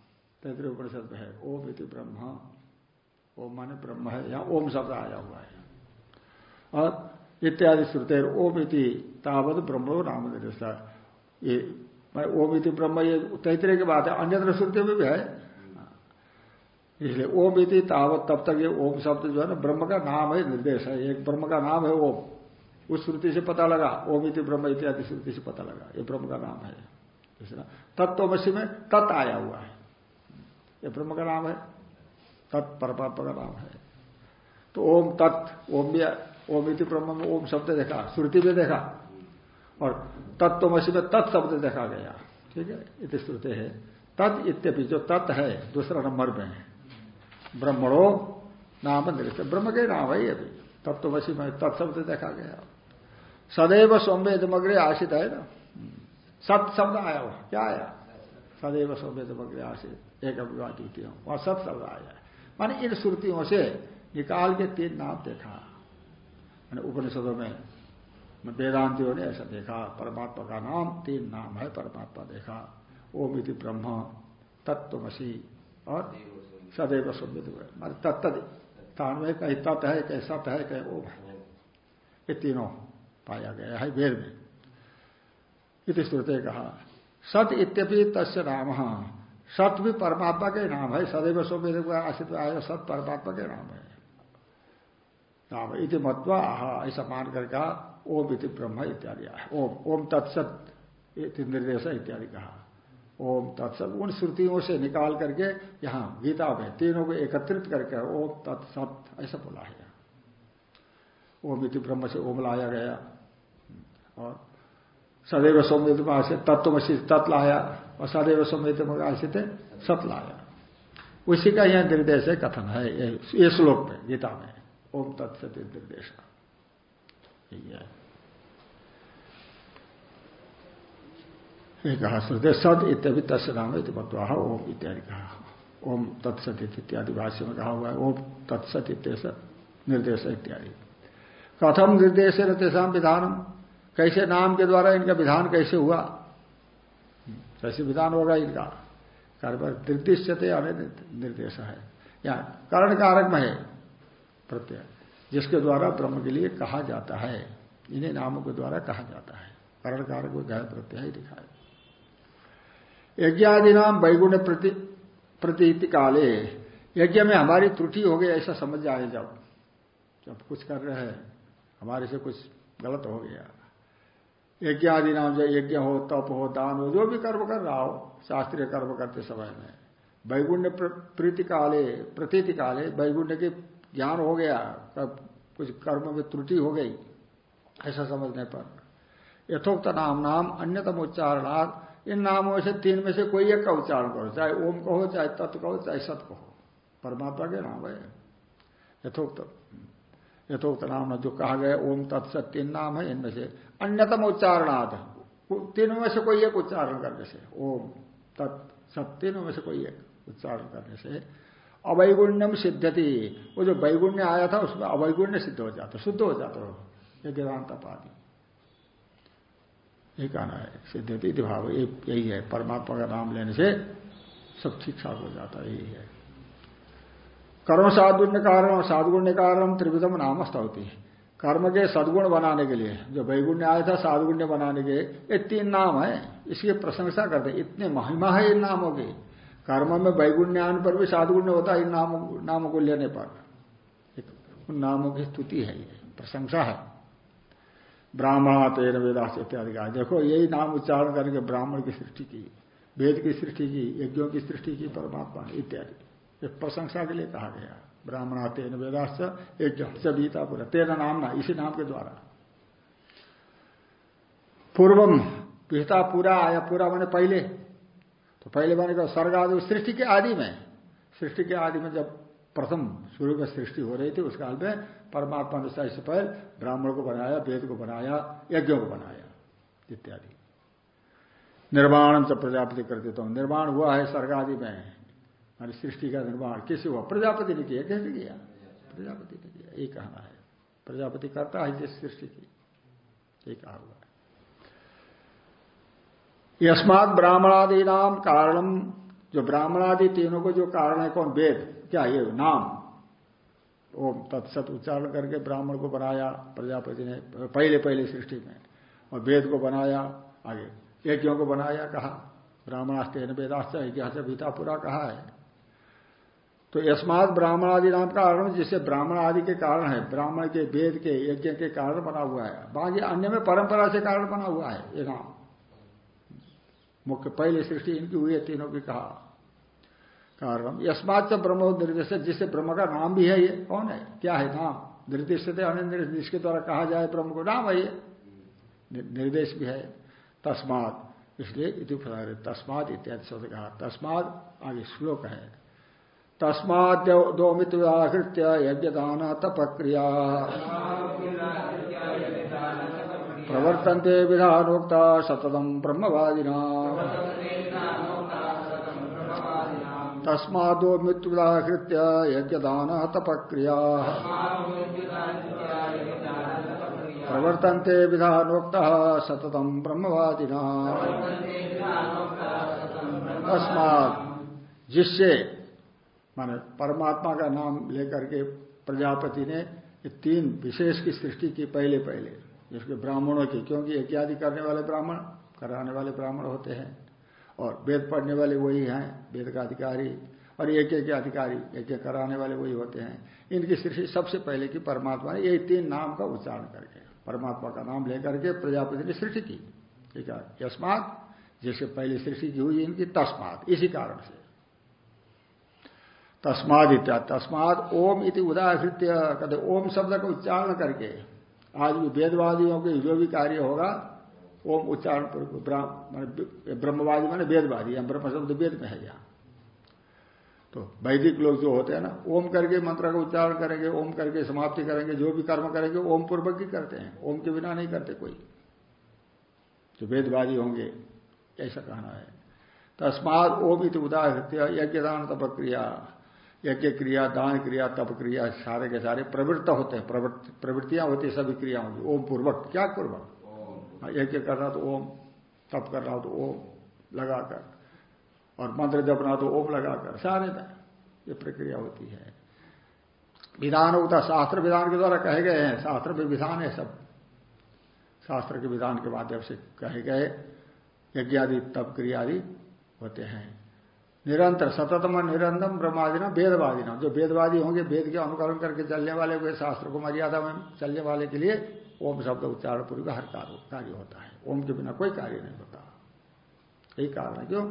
Speaker 1: तैतरे उपनिषद में है, ओम इति ब्रह्मा। ओम माने ब्रह्म है यहाँ ओम शब्द आया हुआ है। और इत्यादि श्रुते ओम इति तावत ब्रह्मो नाम ये, मैं ओम इति ब्रह्म ये तैतरे की बात है अन्य श्रुति में भी है। इसलिए ओम इति तावत तब तक ये ओम शब्द जो है ना, ब्रह्म का नाम है, निर्देश है। एक ब्रह्म का नाम है ओम। उस श्रुति से पता लगा, ओम इति ब्रह्म, इत्यादि श्रुति से पता लगा, ये ब्रह्म का नाम है। तत्वमसी में तत् आया हुआ है। ये ब्रह्म का नाम है। तत् परमात्मा का नाम है। तो ओम तत्, ओम भी ओम इति ब्रह्म में ओम शब्द देखा, श्रुति में देखा। और तत्वमसी में तत् शब्द देखा गया। ठीक है? इति श्रुति है। तत् इत्यपि जो तत् है, दूसरा नंबर में है। ब्रह्मणो नाम दृश्य ब्रह्म के नाम है ये भी। में तत्शब्द देखा गया। सदैव सौम्य दमग्रे आशित है ना? सत शब्द आया हुआ, क्या आया? सदैव सौम्य दमग्रे आशित एक अभिवाद वहाँ सत शब्द आया माने इन श्रुतियों से निकाल के तीन नाम देखा। मैंने उपनिषदों में वेदांतियों ने ऐसा देखा, परमात्मा का नाम, तीन नाम है परमात्मा देखा। ओम इति ब्रह्म तत्वसी और सदैव सुमित मान तत्त स्थान में कहीं तत् है, कहीं सत है, कहीं ओम है। ये तीनों पाया गया है वेद में। इति श्रुते कहा, सत इत्यपि तस्य नाम। सत भी परमात्मा के नाम है। सदैव सोमेद आशित आया सत परमात्मा के नाम है। नाम इति मत्वा आहा ऐसा मान कर कहा, ओम इति ब्रह्म इत्यादि ओम ओम तत्सत निर्देश इत्यादि कहा। ओम तत्सत, उन श्रुतियों से निकाल करके यहाँ गीता में तीनों को एकत्रित करके ओम तत्सत, ऐसा बोला है। ओम इति ब्रह्म से ओम लाया गया। और सदैव सौमित से तत्वशी तत् लाया। और सदैव सौमित में आशित सत लाया। उसी का यह निर्देश है, कथन है, ये श्लोक में, गीता में। ओम तत्सत निर्देश। है। कहा, श्रुते सद इत्यादि तस् नाम मतवा ओम इत्यादि कहा। ओम तत्सत इत्यादि भाष्य में कहा हुआ है, ओम तत्सत निर्देश इत्यादि। कथम निर्देश है तेसाम विधानम? कैसे नाम के द्वारा इनका विधान कैसे हुआ? कैसे विधान होगा इनका। कार्य निर्दिश्यते निर्देश है। या कर्ण कारक में है प्रत्यय, जिसके द्वारा ब्रह्म के लिए कहा जाता है। इन्हीं नामों के द्वारा कहा जाता है। कर्ण कारक में गह प्रत्यय ही दिखाए यज्ञादि नाम वैगुण प्रति, प्रतीति काले, यज्ञ में हमारी त्रुटि हो गई, ऐसा समझ जाए जब। जब कुछ कर रहे हैं, हमारे से कुछ गलत हो गया। यज्ञ आदि नाम जो यज्ञ हो, तप हो, दान हो, जो भी कर्म कर रहा हो, शास्त्रीय कर्म करते समय में। वैगुण्य प्रीति काले प्रतीति काले वैगुण्य के ज्ञान हो गया कुछ कर्म में त्रुटि हो गई, ऐसा समझने पर। यथोक्त नाम नाम अन्यतम उच्चारणार्थ इन नामों से तीन में से कोई एक का उच्चारण करो, चाहे ओम कहो, चाहे तत्व कहो, चाहे सत कहो। परमात्मा के नाम है। यथोक्त यथोक्त नाम जो कहा गया ओम तत्सत तीन नाम है, इनमें से अन्यतम उच्चारणार्थ तीनों में से कोई एक उच्चारण करने से, ओम तत्सत तीनों में से कोई एक उच्चारण करने से अवैगुण्यम सिद्धति वो जो वैगुण्य आया था, उसमें अवैगुण्य सिद्ध हो जाता, शुद्ध हो जाता हो ये वेदांत पादी ये कहना है सिद्धति भाव यही है, परमात्मा का नाम लेने से सब ठीक ठाक हो जाता है यही है। कर्म साधुण्य कारण साधुगुण्य कारण त्रिविधम नाम है कर्म के सदगुण बनाने के लिए, जो वैगुण्य आया था साधुगुण्य बनाने के ये तीन नाम है। इसकी प्रशंसा करते इतने महिमा है इन नामों की। कर्म में वैगुण्य आने पर भी साधुगुण्य होता है इन नामों नामों को लेने पर। उन नामों की स्तुति है ये, प्रशंसा है। ब्राह्मण तेन वेदास इत्यादि का। देखो, यही नाम उच्चारण करके ब्राह्मण की सृष्टि की, वेद की सृष्टि की, यज्ञों की सृष्टि की, परमात्मा इत्यादि। ये प्रशंसा के लिए कहा गया। ब्राह्मण तेन वेदास यज्ञ गीता पूरा। तेना नाम ना, इसी नाम के द्वारा। पूर्वम पिता पूरा आया, पूरा मैंने पहले। तो पहले मैंने कहा स्वर्ग आदि सृष्टि के आदि में। सृष्टि के आदि में जब प्रथम शुरू में सृष्टि हो रही थी, उस काल में परमात्मा ने सही से पहले ब्राह्मण को बनाया, वेद को बनाया, यज्ञों को बनाया, इत्यादि। निर्माण से प्रजापति करते तो निर्माण हुआ है स्वर्ग आदि में। मान सृष्टि का निर्माण किसी हुआ? प्रजापति ने किया, कैसे किया? प्रजापति ने किया। ये कहना है। प्रजापति करता है जिस सृष्टि की। ये कहा हुआ है। यस्मात ब्राह्मणादि नाम कारणम जो ब्राह्मणादि तीनों को जो कारण है, कौन? वेद। क्या ये नाम? ओम तत्सत उच्चारण करके ब्राह्मण को बनाया, प्रजापति ने पहले पहले सृष्टि में, और वेद को बनाया, आगे। यज्ञों को बनाया, कहा। ब्राह्मणास्तेन वेदाश्च यज्ञ भीता पूरा कहा है। तो यस्मात ब्राह्मण आदि नाम का कारण जिससे ब्राह्मण आदि के कारण है, ब्राह्मण के वेद के यज्ञ के कारण बना हुआ है। बाकी अन्य में परंपरा से कारण बना हुआ है, ये नाम। मुख्य, पहले सृष्टि इनकी हुई है, तीनों की कहा। कारण यस्मात ब्रह्म निर्देश जिससे ब्रह्म का नाम भी है ये, कौन है? क्या है नाम? निर्देश जिसके द्वारा कहा जाए ब्रह्म को नाम है ये। निर्देश भी है। तस्मात, इसलिए तस्मात इत्यादि शब्द कहा। तस्मात आगे श्लोक है। तस्मादोमित व्याहृत्य यज्ञदान तपक्रिया प्रवर्तन्ते विधानोक्ता सततम ब्रह्मवादिना। तस्मादो मृत्युदाहृत्य यज्ञदान तपक्रिया प्रवर्तन्ते विधानोक्ता सततम ब्रह्मवादिना। तस्मात् जिससे माने परमात्मा का नाम लेकर के प्रजापति ने तीन विशेष की सृष्टि की पहले पहले, जिसके ब्राह्मणों की, क्योंकि इत्यादि करने वाले ब्राह्मण, कराने वाले ब्राह्मण होते हैं। और वेद पढ़ने वाले वही हैं, वेद का अधिकारी, और एक एक अधिकारी, एक एक कराने वाले वही होते हैं। इनकी सृष्टि सबसे पहले की परमात्मा ने यही तीन नाम का उच्चारण करके, परमात्मा का नाम लेकर के प्रजापति ने सृष्टि की। ठीक है? यस्मात, जैसे पहले सृष्टि की हुई इनकी, तस्मात, इसी कारण से। तस्माद इत्या तस्माद ओम इति उदाहृत्य कहते, ओम शब्द का उच्चारण करके, आज भी वेदवादियों के जो भी कार्य होगा, ओम उच्चारण ब्रह्मवादी माने वेदवादी, या ब्रह्म शब्द वेद में है यहाँ तो वैदिक लोग जो होते हैं ना, ओम करके मंत्र का उच्चारण करेंगे, ओम करके समाप्ति करेंगे, जो भी कर्म करेंगे, ओम पूर्वक ही करते हैं, ओम के बिना नहीं करते कोई। जो वेदवादी होंगे, ऐसा कहना है। तस्माद ओम इत उदाहृत्य यज्ञदान तपक्रिया। यज्ञ क्रिया दान क्रिया तप क्रिया सारे के सारे प्रवृत्त होते हैं प्रवृत्तियाँ होती है सभी क्रिया होंगी ओम पूर्वक क्या पूर्वक? हाँ, यज्ञ कर रहा तो ओम तप कर रहा तो ओम लगाकर। और मंत्र जपना तो ओम लगाकर सारे में ये प्रक्रिया होती है। विधान होता शास्त्र विधान के द्वारा कहे गए हैं शास्त्र में विधान है सब। शास्त्र के विधान के माध्यम से कहे गए यज्ञ आदि तप क्रिया आदि होते हैं। निरंतर, सततम निरंतम ब्रह्मादिना वेदवादिना जो वेदवादी होंगे वेद के अनुकरण करके चलने वाले हुए शास्त्र को मर्यादा में चलने वाले के लिए ओम शब्द उच्चारण पूर्व हर कार्य होता है। ओम के बिना कोई कार्य नहीं होता। यही कारण है क्यों?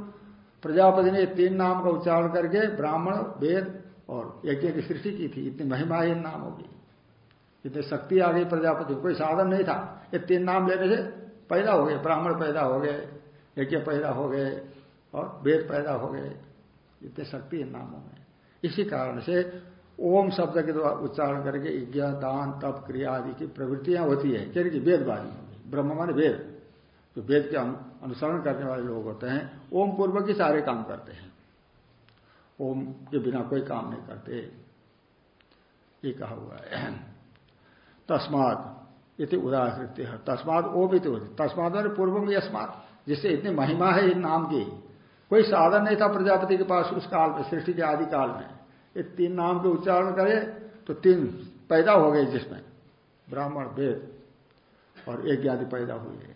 Speaker 1: प्रजापति ने तीन नाम का उच्चारण करके ब्राह्मण, वेद और यज्ञ की सृष्टि की थी। इतनी महिमाहीन नाम होगी। इतनी शक्ति आ गई प्रजापति कोई साधन नहीं था। ये तीन नाम लेने से पैदा हो गए। ब्राह्मण पैदा हो गए, यज्ञ पैदा हो गए और वेद पैदा हो गए। इतने शक्ति इन नामों में। इसी कारण से ओम शब्द के द्वारा उच्चारण करके यज्ञ, दान, तप, क्रिया आदि की प्रवृत्तियाँ होती है। क्या कि वेदवादी ब्रह्म मान वेद। जो वेद के अनुसरण करने वाले लोग होते हैं। ओम पूर्वक ही सारे काम करते हैं। ओम के बिना कोई काम नहीं करते। ये कहा हुआ है। तस्मात इति है तस्मात ओम इति तस्मात पूर्व में यस्मात, जिससे इतनी महिमा है इन नाम की। कोई साधन नहीं था प्रजापति के पास उस काल में, सृष्टि के आदि काल में। ये तीन नाम के उच्चारण करे तो तीन पैदा हो गए जिसमें ब्राह्मण, वेद और एक आदि पैदा हुई हुए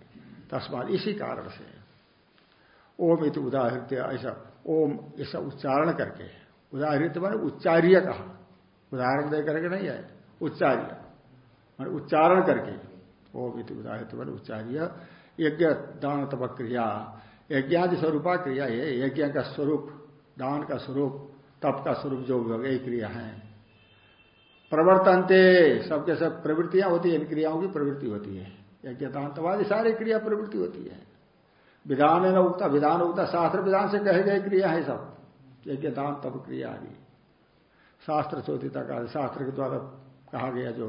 Speaker 1: तस्मात इसी कारण से ओम इति उदाहृत्य, ऐसा ओम, ऐसा उच्चारण करके उदाहृत मैंने उच्चार्य कहा। उदाहरण दे करके नहीं है, उच्चार्य। मैंने उच्चारण करके, ओम इति उदाहृत मैंने उच्चार्य, यज्ञ दान तप क्रिया यज्ञादि स्वरूपा क्रिया ये यज्ञ का स्वरूप, दान का स्वरूप, तप का स्वरूप जो यही क्रिया है। प्रवर्तनते, सबके सब प्रवृत्तियाँ होती है, इन क्रियाओं की प्रवृत्ति होती है। यज्ञ, दान तवादी सारी क्रिया प्रवृत्ति होती है। विधान न उगता विधान उगता शास्त्र विधान से कहे गए क्रिया है सब। यज्ञ, दान, तप क्रिया आदि। शास्त्र चौथिता का, शास्त्र के द्वारा कहा गया जो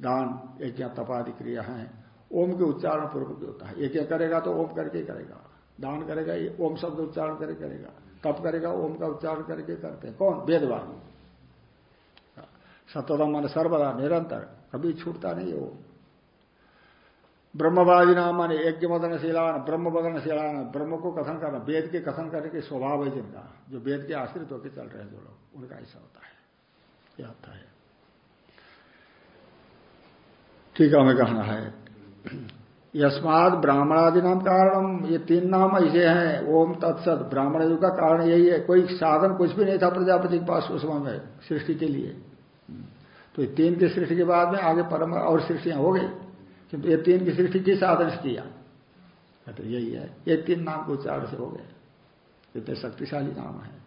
Speaker 1: दान, यज्ञ तपादि क्रिया है, ओम के उच्चारण पूर्वक होता है। यज्ञ करेगा तो ओम करके करेगा। दान करेगा, ये ओम शब्द उच्चारण करके करेगा। तप करेगा, ओम का उच्चारण करके करते हैं। कौन? वेदवादी सततम मन सर्वदा निरंतर, कभी छूटता नहीं वो ब्रह्मवादी नाम माने यज्ञ मदन शिलान ब्रह्म मदन शिलान ब्रह्म को कथन करना, वेद के कथन करने के स्वभाव है जिनका, जो वेद के आश्रित होकर चल रहे हैं जो लोग, उनका ऐसा होता है। यह आता है। ठीक है, हमें कहना है। यस्माद ब्राह्मणादि नाम कारणम, ये तीन नाम ऐसे हैं, ओम तत्सत ब्राह्मण युग का कारण यही है। कोई साधन कुछ भी नहीं था प्रजापति के पास उस समय सृष्टि के लिए। तो ये तीन की सृष्टि के बाद में आगे परम और सृष्टियाँ हो गई, किंतु ये तीन की सृष्टि किस साधन से किया। तो यही है। ये तीन नाम को उच्चारण से हो गए। इतने शक्तिशाली नाम है।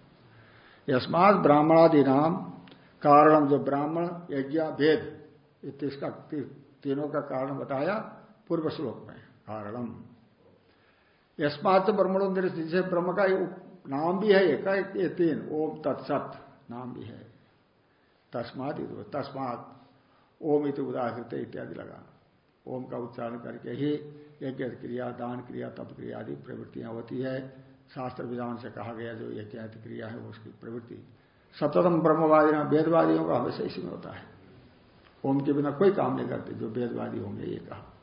Speaker 1: यस्मात ब्राह्मणादि नाम कारण, जो ब्राह्मण यज्ञ भेद इसका तीनों का कारण बताया। पूर्व श्लोक में कारणम। यस्मात ब्रह्मणों जिसे ब्रह्म का नाम भी है एक तीन, ओम तत्सत, नाम भी है। तस्मात तस्मात ओम इत उदाहृत इत्यादि लगा ओम का उच्चारण करके ही यज्ञ क्रिया, दान क्रिया, तप क्रिया आदि प्रवृत्तियाँ होती है। शास्त्र विधान से कहा गया जो यज्ञ क्रिया है, उसकी प्रवृत्ति। सततम ब्रह्मवादी वेदवादियों का हमेशा इसी में होता है। ओम के बिना कोई काम नहीं करते, जो वेदवादी होंगे, ये कहा।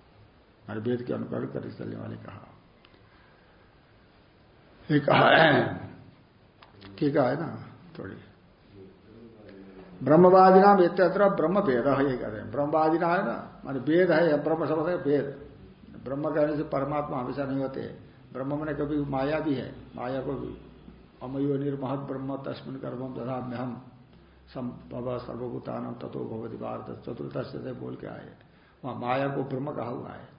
Speaker 1: हमारे वेद के अनुकरण कर चलने वाले कहा। कहा ठीक है ना? थोड़ी। ब्रह्मवादी नाम इत्यत्र ब्रह्म भेद है ये कहते हैं। ब्रह्मवादी ना है ना? मान वेद है ब्रह्म शब्द है, वेद। ब्रह्म कहने से परमात्मा हमेशा नहीं होते। ब्रह्म मैंने कभी माया भी है। माया को भी। अमयो निर्महत ब्रह्म तस्मिन कर्म तथा में हम संभव सर्वभूतान तथो भगवती भारत चतुर्थ से बोल के आए। वहाँ माया को ब्रह्म कहा हुआ है।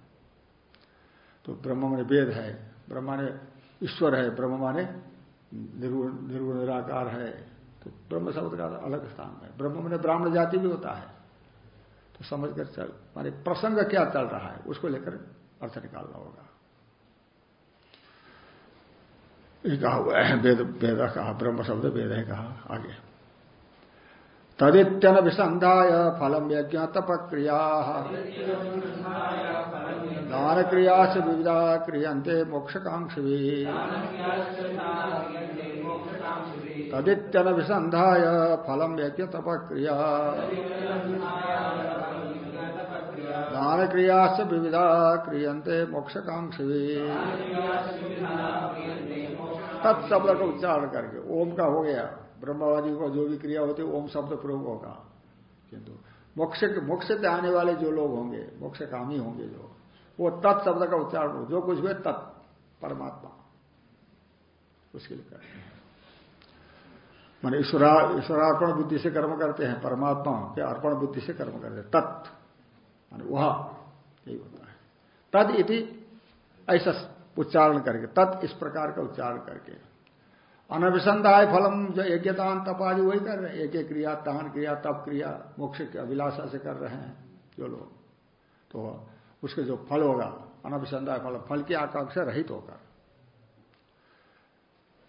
Speaker 1: तो ब्रह्म माने वेद है, ब्रह्म माने ईश्वर है, ब्रह्म माने निर्गुण निराकार है। तो ब्रह्म शब्द का अलग स्थान है। ब्रह्म मैंने ब्राह्मण जाति भी होता है। तो समझ कर चल, माने प्रसंग क्या चल रहा है, उसको लेकर अर्थ निकालना होगा। कहा हुआ है, वेद वेद कहा, ब्रह्म शब्द वेद है कहा, आगे। तदित्यन विसंधाय फलम यज्ञ तप क्रिया दान क्रिया से विविधा क्रियंते मोक्षकांक्षी तदित्यन विसंधाय फलम यज्ञ तप क्रिया दान क्रिया से विविधा क्रियंते मोक्षकांक्षी तत्शब्द का उच्चारण करके, ओम का हो गया। ब्रह्मवादी को जो भी क्रिया होती है ओम शब्द प्रयोग होगा। किंतु मोक्ष मोक्ष से आने वाले जो लोग होंगे, मोक्ष कामी होंगे जो। वो तत् शब्द का उच्चारण जो कुछ हुए तत्, परमात्मा। उसके लिए करते हैं। मान ईश्वरा, ईश्वरार्पण बुद्धि से कर्म करते हैं, परमात्मा के अर्पण बुद्धि से कर्म करते हैं। तत्, मान वह, यही होता है। तद इति ऐसा उच्चारण करके, तत् इस प्रकार का उच्चारण करके। अनभिसंधाय फलम जो यज्ञदान तपादि वही कर रहे हैं। एक एक क्रिया, दान क्रिया, तप क्रिया, मोक्ष की अभिलाषा से कर रहे हैं जो लोग। तो उसके जो फल होगा अनभिसंधाय फल फल की आकांक्षा रहित होकर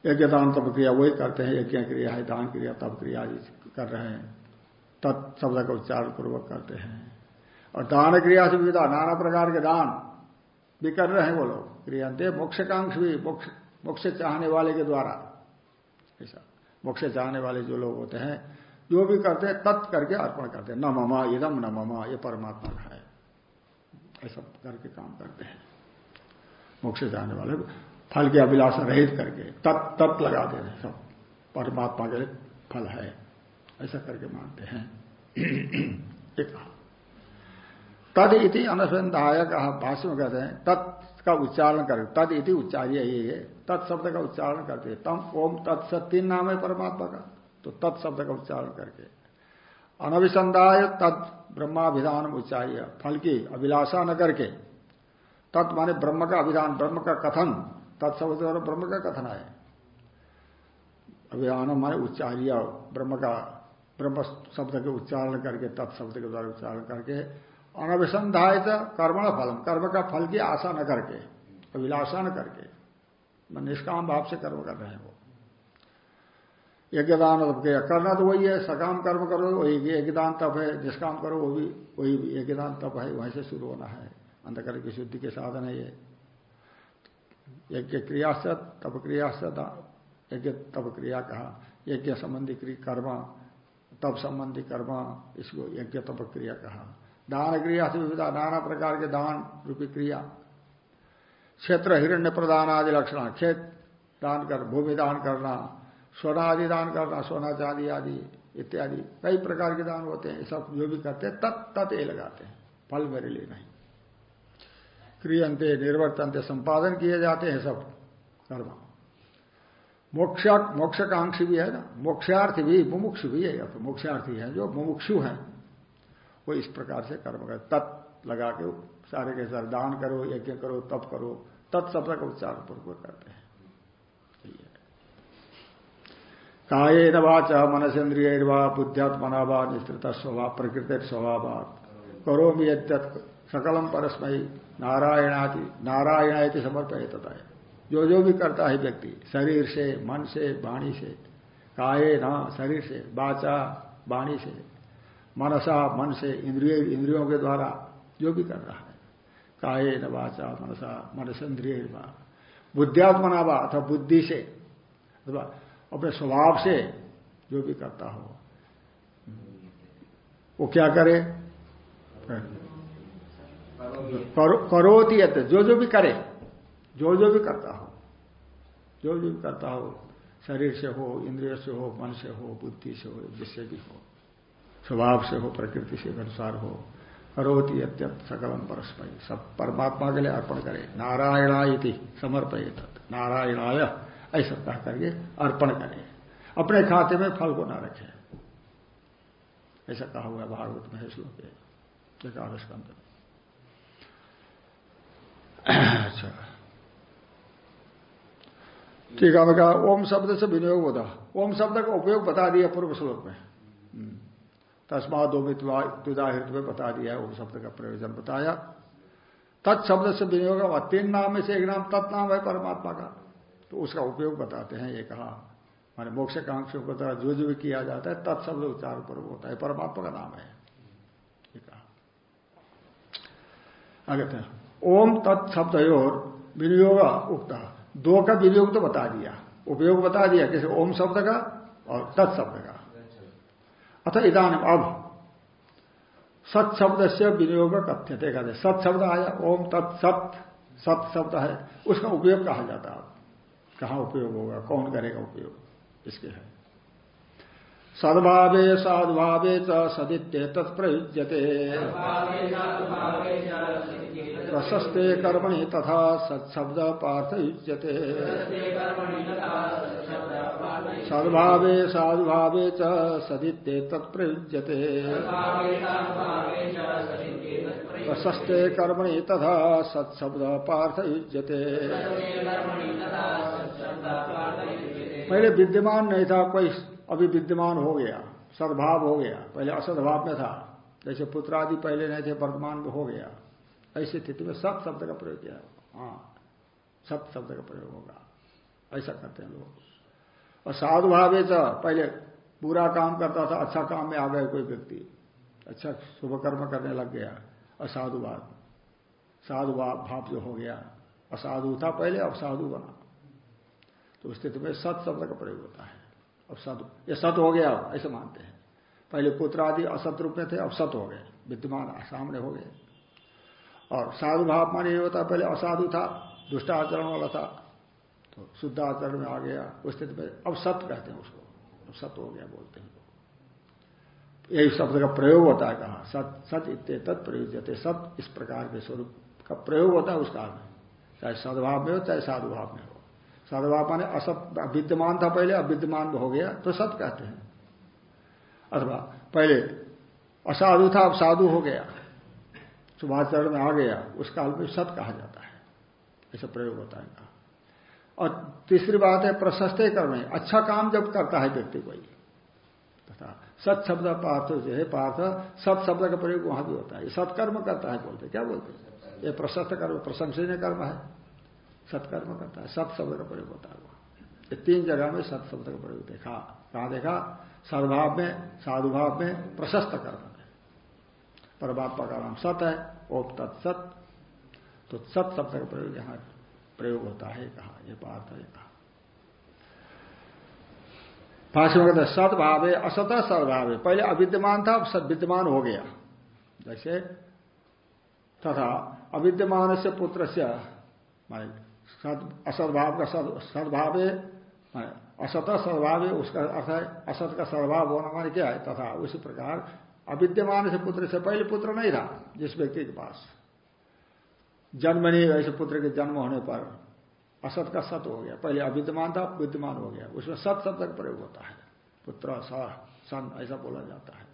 Speaker 1: यज्ञ दान तप क्रिया वही करते हैं, यज्ञ क्रिया है, दान क्रिया, तप क्रिया कर रहे हैं। तत् शब्द का उच्चारण पूर्वक करते हैं। और दान क्रिया से विविधा नाना प्रकार के दान भी कर रहे हैं वो लोग। क्रियांते मोक्षकांक्ष भी, मोक्ष मोक्ष चाहने वाले के द्वारा। ऐसा। मोक्ष चाहने वाले जो लोग होते हैं, जो भी करते हैं, तत् करके अर्पण करते हैं। न ममा इदम न ममा ये परमात्मा का है। ऐसा करके काम करते हैं। मोक्ष जाने वाले फल की अभिलाषा रहित करके, तत् तत् लगा दे रहे सब परमात्मा के फल है, ऐसा करके मानते हैं। [clears throat] तद इति अनुसंधाय कहा, भाष्य में कहते हैं, तत् का उच्चारण कर, तद इति उच्चार्य ये तत्शब्द का उच्चारण करते तम ओम तत्सत, तीन नाम है परमात्मा का तो तत्शब्द का उच्चारण करके अनभिसंधाय तत् ब्रह्माभिधान उच्चार्य, फल की अभिलाषा न करके। तत् माने ब्रह्म का अभिधान, ब्रह्म का कथन द्वारा ब्रह्म का कथन है। अभिधान माने उच्चार्य, ब्रह्म का, ब्रह्म शब्द के उच्चारण करके तत्शब्द के द्वारा उच्चारण करके। अनभिसंधाय कर्मण फलम, कर्म का फल की आशा न करके, अभिलाषा न करके। निष्काम भाव से कर्म कर रहे हैं वो। यज्ञदान तप किया करना तो वही है, सकाम कर्म करो, वही यज्ञदान तप है, निष्काम करो, वो भी, वही यज्ञदान तप है, वहीं से शुरू होना है। अंधकर्म की शुद्धि के साधन है ये। यज्ञ क्रिया से, तप क्रिया से यज्ञ तप क्रिया कहा। यज्ञ संबंधी कर्म, तप संबंधी कर्म, इसको यज्ञ तप क्रिया कहा। दान क्रिया से विविधा नाना प्रकार के दान रूपी क्रिया। क्षेत्र हिरण्य प्रदान आदि लक्षण, खेत दान कर, भूमि दान करना सोना आदि दान करना सोना चांदी आदि, इत्यादि, कई प्रकार के दान होते हैं। सब जो भी करते हैं, तत् तत् ये लगाते हैं। फल मेरे लिए नहीं। क्रियंते निर्वर्तनते, संपादन किए जाते हैं सब कर्म। मोक्ष मोक्षकांक्षी भी है ना? मोक्षार्थी भी, मुमुक्षु भी है। तो मोक्षार्थी है जो, मुमुक्षु है। वो इस प्रकार से कर्म कर, तत् लगा के सारे के सारे दान करो, यज्ञ करो, तप करो तत्शब्द का उच्चार पूर्वक करते हैं। काये न वाच मनसेन्द्रिय वा बुद्ध्यात्मना वा निस्तृत स्वभाव प्रकृति स्वभाव करो यद्यत सकलम परस्मयी नारायणाति नारायणाति समर्पय तथा जो जो भी करता है व्यक्ति, शरीर से, मन से, वाणी से, काये न, शरीर से बाचा वाणी से, मनसा, मन से, इंद्रिय इंद्रियों के द्वारा जो भी कर रहा है। काये न वाचा मनसा मनसेन्द्रिय बुद्धियात्मना वा अथवा बुद्धि से, अथवा अपने स्वभाव से जो भी करता हो। वो क्या करे? करो, करोती जो जो भी करे जो जो भी करता हो। जो जो भी करता हो शरीर से हो इंद्रिय से हो मन से हो बुद्धि से हो जिससे भी हो स्वभाव से हो प्रकृति से अनुसार हो करोती अत्यंत सकलम परस्पर सब परमात्मा के लिए अर्पण करे। नारायणाय समर्पय नारायणाय। ऐसा कह करके अर्पण करें। अपने खाते में फल को ना रखें। ऐसा कहा हुआ भागवत में श्लोक एकादश में। अच्छा। ठीक है कहा, ओम शब्द से विनियोग होता। ओम शब्द का उपयोग बता दिया पूर्व श्लोक में। हम्म। तस्मा दो द्विदाहृत में बता दिया ओम शब्द का प्रयोजन बताया। तत्शब्द से विनियोग तीन नाम में से एक नाम तत्नाम है परमात्मा का। तो उसका उपयोग बताते हैं, ये कहा। माने मोक्ष कांक्षों को तरह जो जो भी किया जाता है तत्शब्द उच्चार पर होता है। परमात्मा का नाम है। ये कहा। आगे ओम तत्शब्द और विनियोग उगता दो का विनियोग तो बता दिया। उपयोग बता दिया किसी ओम शब्द का और तत्शब्द का। अथ इधान अब सत शब्द से विनियोग कथ्य थे कहते सत शब्द आया, ओम तत्सत सत शब्द है, उसका उपयोग कहा जाता है। कहाँ उपयोग होगा? कौन करेगा उपयोग? इसके है। सद्भावे साधुभावे च सदित्य तत्प्रयुज्यते। प्रशस्ते कर्मणि तथा सत्शब्द पार्थ युज्यते सद्भावे साधुभावे च सदित्य तत्प्रयुज्यते। प्रशस्ते कर्मणि तथा सत्शब्द पार्थ युज्यते पहले विद्यमान नहीं था, कोई अभी विद्यमान हो गया, सद्भाव हो गया, पहले असदभाव में था, जैसे पुत्र आदि पहले नहीं थे, वर्तमान में हो गया। ऐसी स्थिति में सब शब्द का प्रयोग किया हाँ सत शब्द का प्रयोग होगा। ऐसा करते हैं लोग। और साधु भावे तो पहले बुरा काम करता था अच्छा काम में आ गए कोई व्यक्ति। अच्छा शुभ कर्म करने लग गया, असाधुवाद। साधुवाद भाव जो हो गया, असाधु था पहले, अब साधु बना। तो स्थिति में सत शब्द का प्रयोग होता है। अब सत, ये सत हो गया, ऐसे मानते हैं। पहले पुत्र आदि असत रूप में थे, अब सत हो गए, विद्यमान, सामने हो गए। और साधु भाव मान ये होता, पहले असाधु था, दुष्ट आचरण वाला था तो शुद्ध आचरण में आ गया, उस स्थिति में अब सत कहते हैं उसको, अब सत हो गया बोलते हैं। यही शब्द का प्रयोग होता है कहा, सत सत इतने तत् प्रयोग सत इस प्रकार के स्वरूप का प्रयोग होता है उस काल में। चाहे सद्भाव में हो, चाहे साधु भाव में हो। सद्भाव माने असत विद्यमान था पहले अब विद्यमान हो गया तो सत कहते हैं। अथवा, पहले असाधु था, अब साधु हो गया। शुभाचरण में आ गया, उस काल में सत कहा जाता है। ऐसा प्रयोग होता है। कहा और तीसरी बात है, प्रशस्ते कर्म। अच्छा काम जब करता है व्यक्ति कोई, तथा सत शब्द पार्थ जो है, पार्थ, सत शब्द का प्रयोग वहाँ भी होता है। सत्कर्म करता है, बोलते क्या बोलते ये प्रशस्त कर्म, प्रशंसनीय कर्म है। सत्कर्म करता है, सत शब्द का प्रयोग होता है ये तीन जगह में सत शब्द का प्रयोग देखा। कहा देखा? सद्भाव में, साधुभाव में, प्रशस्त कर्म में। परमात्मा का नाम सत है, ओम तत्सत तो सत शब्द का प्रयोग यहाँ प्रयोग होता है, कहा यह पार्थ है, कहा। भाष्य में कहते सद्भाव है असत सदभाव है पहले अविद्यमान था, अब सद विद्यमान हो गया। जैसे तथा अविद्यमान से पुत्र से असद्भाव का सद्भाव है असत सद्भाव है उसका अर्थ है असत का सद्भाव होना माने क्या है? तथा उसी प्रकार अविद्यमान से पुत्र से पहले पुत्र नहीं था जिस व्यक्ति के पास जन्म नहीं ऐसे पुत्र के जन्म होने पर असत का सत हो गया। पहले अविद्यमान था, विद्यमान हो गया। उसमें सत शब्द का प्रयोग होता है। पुत्र सन, ऐसा बोला जाता है।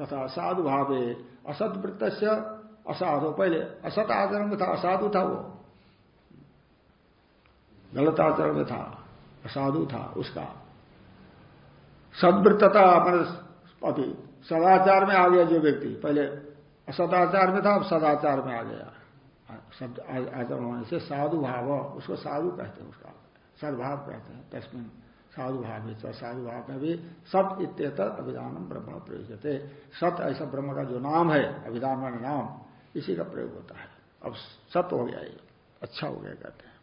Speaker 1: तथा साधु भावे असत वृत्त से असाधु, पहले असत आचरण था, असाधु था वो। गलत आचरण में था असाधु था उसका। सदवृत्तता अभी सदाचार में आ गया जो व्यक्ति। पहले असदाचार में था, अब सदाचार में आ गया। शब्द आचरण होने से साधु भाव उसको साधु कहते हैं उसका। सद्भाव कहते हैं। तस्मिन साधु भाव साधु भाव में भी सत इत अभिधान ब्रह्म प्रयोग सत ऐसा ब्रह्म का जो नाम है, अभिधान नाम, इसी का प्रयोग होता है। अब सत हो गया ये। अच्छा हो गया कहते हैं।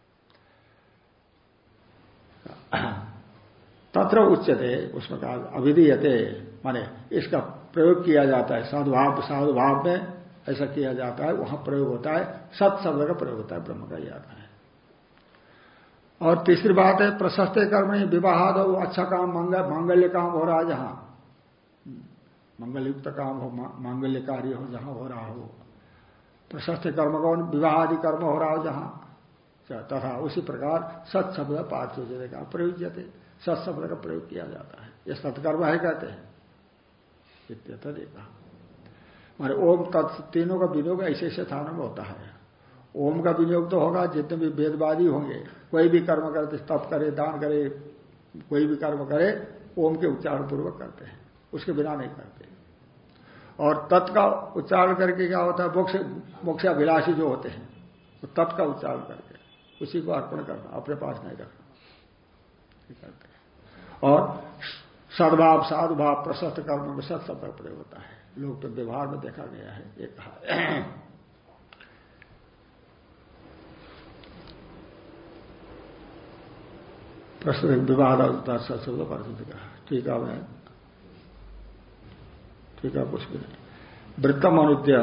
Speaker 1: तत्र उच्चते उसमें कहा अभिधीयते माने इसका प्रयोग किया जाता है, साधुभाव साधुभाव में ऐसा किया जाता है, वहाँ प्रयोग होता है सत शब्द का प्रयोग होता है, ब्रह्म का याद है। और तीसरी बात है, प्रशस्त कर्म ही विवाह दो अच्छा काम मंगल मांगल्य काम हो रहा है जहाँ। मंगलयुक्त काम हो मांगल्य कार्य हो, जहाँ हो रहा हो। प्रशस्त कर्म कौन? विवाह आदि कर्म हो रहा हो जहाँ। तथा उसी प्रकार सत शब्द पार्थ का प्रयोग जाते सत शब्द का प्रयोग किया जाता है। यह सत्कर्म है कहते हैं। मारे ओम तत् तीनों का विनियोग ऐसे ऐसे स्थानों में होता है। ओम का विनियोग तो होगा, जितने भी वेदवादी होंगे, कोई भी कर्म करते तप करे, दान करे, कोई भी कर्म करे, ओम के उच्चारण पूर्वक करते हैं। उसके बिना नहीं करते। और तत् का उच्चारण करके क्या होता है? मोक्ष, मोक्षाभिलाषी जो होते हैं तो तत् का उच्चारण करके उसी को अर्पण करना, अपने पास नहीं रखना। और सद्भाव साधुभाव प्रशस्त कर्म में सत शब्द प्रयोग होता है। लोग तो व्यवहार में देखा गया है, ये कहा प्रश्न विवाह सत शब्द परिचित कहा ठीक है ठीक है, कुछ भी नहीं। वृत्तम अनुद्य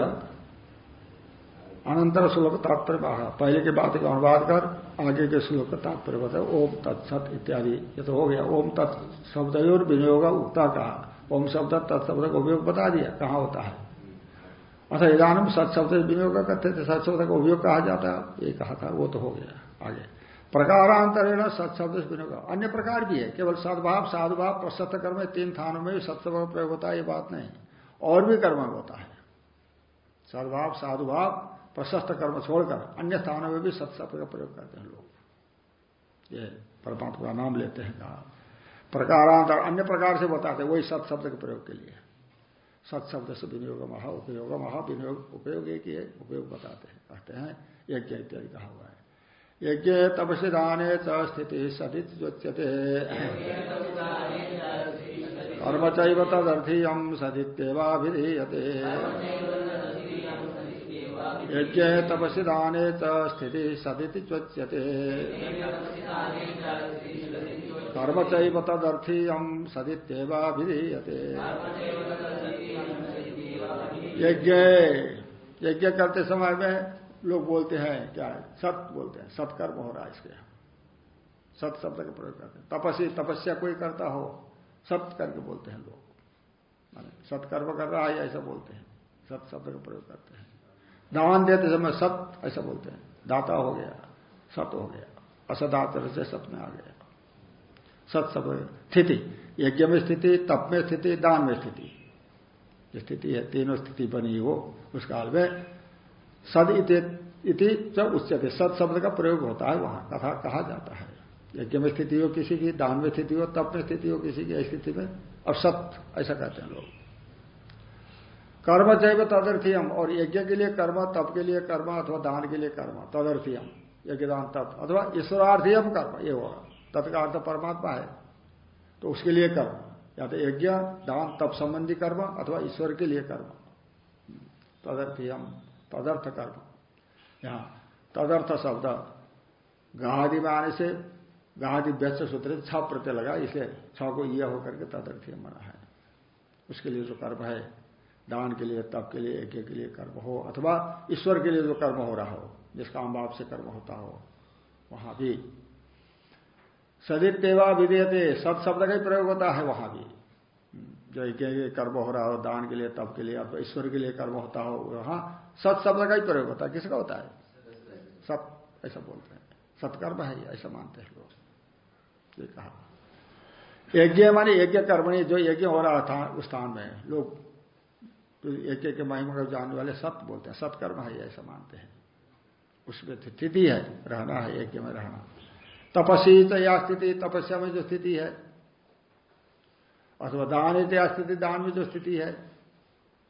Speaker 1: अनंतर श्लोक तात्पर्य कहा पहले के बात का अनुवाद कर, आगे के श्लोक का तात्पर्य बताया ओम तत्सत इत्यादि। ये तो हो गया, ओम तत् शब्द और विनियोग उगता कहा ओम शब्द तत्शब्द का उपयोग बता दिया, कहाँ होता है? अथा इधान सत शब्द विनियोग करते थे, सत शब्द का उपयोग कहा जाता है? ये कहा था, वो तो हो गया, आगे। प्रकारांतरेण सत शब्द विनियोग। अन्य प्रकार भी है, केवल सद्भाव साधुभाव प्रशस्त कर्म तीन थानों में भी सत्शब्द प्रयोग होता है, ये बात नहीं। और भी कर्म होता है। सद्भाव साधुभाव प्रशस्त कर्म छोड़कर अन्य स्थानों में भी सत्शब्द का प्रयोग करते हैं लोग। ये परमात्मा का नाम लेते हैं कहा। प्रकारांतर, अन्य प्रकार से बताते वही सत शब्द के प्रयोग के लिए। सत शब्द से विनियोग महा उपयोग, महा विनियोग, उपयोग एक ही उपयोग बताते हैं, कहते हैं, यज्ञ इत्यादि कहा हुआ है। यज्ञ दान च स्थिति सदित जोच्यते कर्म चैव तदर्थीयम सदित्यवाभिधीयते। यज्ञ तपसी दाने स्थिति सदिति चोच्यते कर्म चैव तदर्थीयम यज्ञ यज्ञ करते समय में लोग बोलते हैं, क्या है? सत बोलते हैं, सत्कर्म हो रहा है इसके। सत शब्द का प्रयोग करते हैं। तपस्या तपस्या कोई करता हो, सत करके बोलते हैं लोग। सत्कर्म कर रहा है ऐसा बोलते हैं। सत शब्द का प्रयोग करते हैं। दान देते समय सत, ऐसा बोलते हैं। दाता हो गया, सत हो गया, असदातर से सत में आ गया। सत शब्द स्थिति, यज्ञ में स्थिति, तप में स्थिति, दान में स्थिति। स्थिति है, तीनों स्थिति बनी हो, उस काल में सद इति जब उच्चते सद शब्द का प्रयोग होता है वहाँ कथा कहा जाता है। यज्ञ में स्थिति हो किसी की, दान में स्थिति हो, तप में स्थिति हो किसी की स्थिति में। अब सत, ऐसा कहते हैं लोग। कर्म जैव तदर्थियम, और यज्ञ के लिए कर्म, तप के लिए कर्म, अथवा दान के लिए कर्म, तदर्थियम यज्ञ दान तप, अथवा ईश्वरार्थियम कर्म, ये होगा। तत्का अर्थ परमात्मा है तो उसके लिए कर्म, या तो यज्ञ, दान, तप संबंधी कर्म, अथवा ईश्वर के लिए कर्म। तदर्थियम, तदर्थ कर्म। यहाँ, तदर्थ शब्द गादी में आने से गादी व्यस्त सूत्र छ प्रत्यय लगा इसे छ को यह होकर के तदर्थियम बना है। उसके लिए जो कर्म है दान के लिए, तप के लिए यज्ञ के लिए कर्म हो, अथवा ईश्वर के लिए जो कर्म हो रहा हो, जिसका अम्बाप से कर्म होता हो, वहाँ भी। सदित्यवा विधेयते, सत शब्द का ही प्रयोग होता है वहाँ भी। जो यज्ञ कर्म हो रहा हो, दान के लिए, तप के लिए, अथवा ईश्वर के लिए कर्म होता हो, वहाँ सत शब्द का ही प्रयोग होता है। किसका होता है? सत, ऐसा बोलते हैं। सत्कर्म है ऐसा मानते हैं लोग। ये कहा। यज्ञ माने यज्ञ कर्मणी, जो यज्ञ हो रहा था उस स्थान में, लोग तो एक एक महिमा को जानने वाले सत्य बोलते हैं, सत्कर्म है, ऐसा मानते हैं। उसमें स्थिति है, रहना है यज्ञ में रहना। तपस्वी तो या स्थिति, तपस्या में जो स्थिति है, अथवा दान या स्थिति, दान में जो स्थिति है,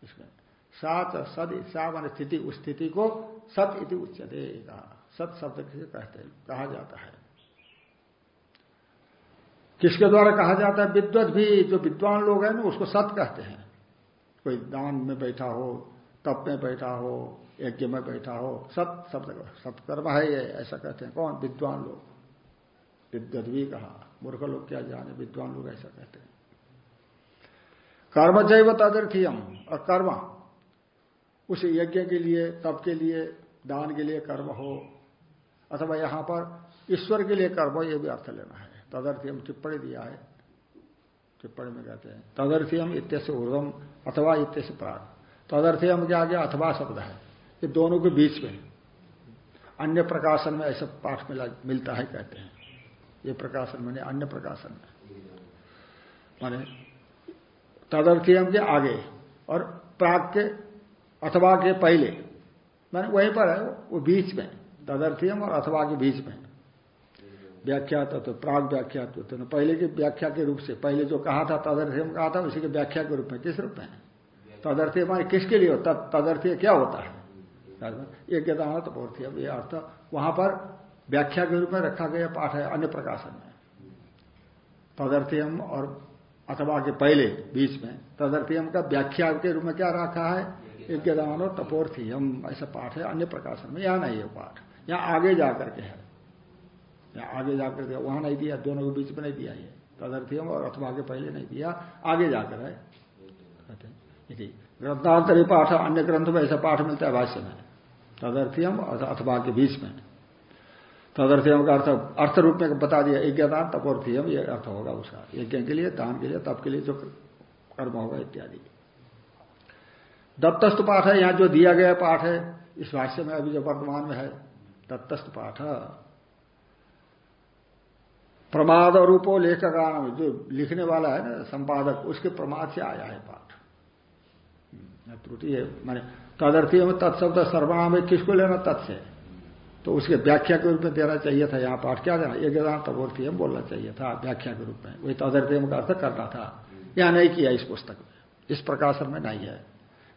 Speaker 1: इसमें सात सद, सा मान स्थिति, उस स्थिति को सत इति उच्चते सत शब्द से कहते कहा जाता है। किसके द्वारा कहा जाता है? विद्वत भी, जो विद्वान लोग हैं ना, उसको सत कहते हैं। कोई दान में बैठा हो, तप में बैठा हो, यज्ञ में बैठा हो सत सब सत्कर्म है ये, ऐसा कहते हैं। कौन? विद्वान लोग। विद्वत भी कहा, मूर्ख लोग क्या जाने, विद्वान लोग ऐसा कहते हैं। कर्म जैव तदर्थीयम, और कर्म, उस यज्ञ के लिए, तप के लिए, दान के लिए कर्म हो, अथवा यहाँ पर ईश्वर के लिए कर्म हो यह भी अर्थ लेना है। तदर्थीयम टिप्पणी दिया है। टिप्पणी में कहते हैं तदर्थियम इत्यस्य ऊर्धम अथवा इत्यस्य प्राग। तदर्थियम क्या गया अथवा शब्द है। ये दोनों के बीच में अन्य प्रकाशन में ऐसा पाठ मिला, मिलता है, कहते हैं। ये प्रकाशन मैंने अन्य प्रकाशन में। माने तदर्थियम के आगे और प्राग के, अथवा के पहले। मैंने वहीं पर है, वो बीच में तदर्थियम और अथवा के बीच में व्याख्या तो प्राग व्याख्या पहले की व्याख्या के रूप से, पहले जो कहा था तदर्थ्य कहा था, उसी के व्याख्या के रूप में किस रूप में? तदर्थ्य माने किसके लिए होता? तदर्थ्य क्या होता है? एक दाना तो बहुत अब ये अर्थ, वहाँ पर व्याख्या के रूप में रखा गया पाठ है, अन्य प्रकाशन में तदर्थ्यम और अथवा के पहले बीच में, तदर्थ्यम का व्याख्या के रूप में क्या रखा है? एक दानो तपोर्थियम ऐसा पाठ है, अन्य प्रकाशन में यहाँ नहीं है पाठ। यहाँ आगे जाकर के है। आगे जाकर दिया वहाँ नहीं दिया, दोनों के बीच में नहीं दिया ये। तदर्थियम और अथवा के पहले नहीं दिया, आगे जाकर है। ग्रंथांतरी पाठ, अन्य ग्रंथ में ऐसा पाठ मिलता है भाष्य में। तदर्थियम अथवा के बीच में। तदर्थियम का अर्थ अर्थ रूप में बता दिया यज्ञदान तपोर्थियम ये अर्थ होगा उसका। यज्ञ के लिए, दान के लिए, तप के लिए जो कर्म होगा, इत्यादि। दत्तस्थ पाठ है, यहाँ जो दिया गया पाठ है, इस भाष्य में अभी जो वर्तमान में है दत्तस्थ पाठ। प्रमाद रूपो लेखकान जो लिखने वाला है ना संपादक उसके प्रमाद से आया है पाठ। हम्म, त्रुटि है माने तदर्थी में तत्शब्द सर्वनाम है किसको लेना तत्से? तो उसके व्याख्या के रूप में देना चाहिए था यहाँ पाठ। क्या देना? एक तबोर्थी हम बोलना चाहिए था व्याख्या के रूप में। वही तदर्थी का अर्थ करना था। यह नहीं किया इस पुस्तक में। इस प्रकाशन में नहीं है।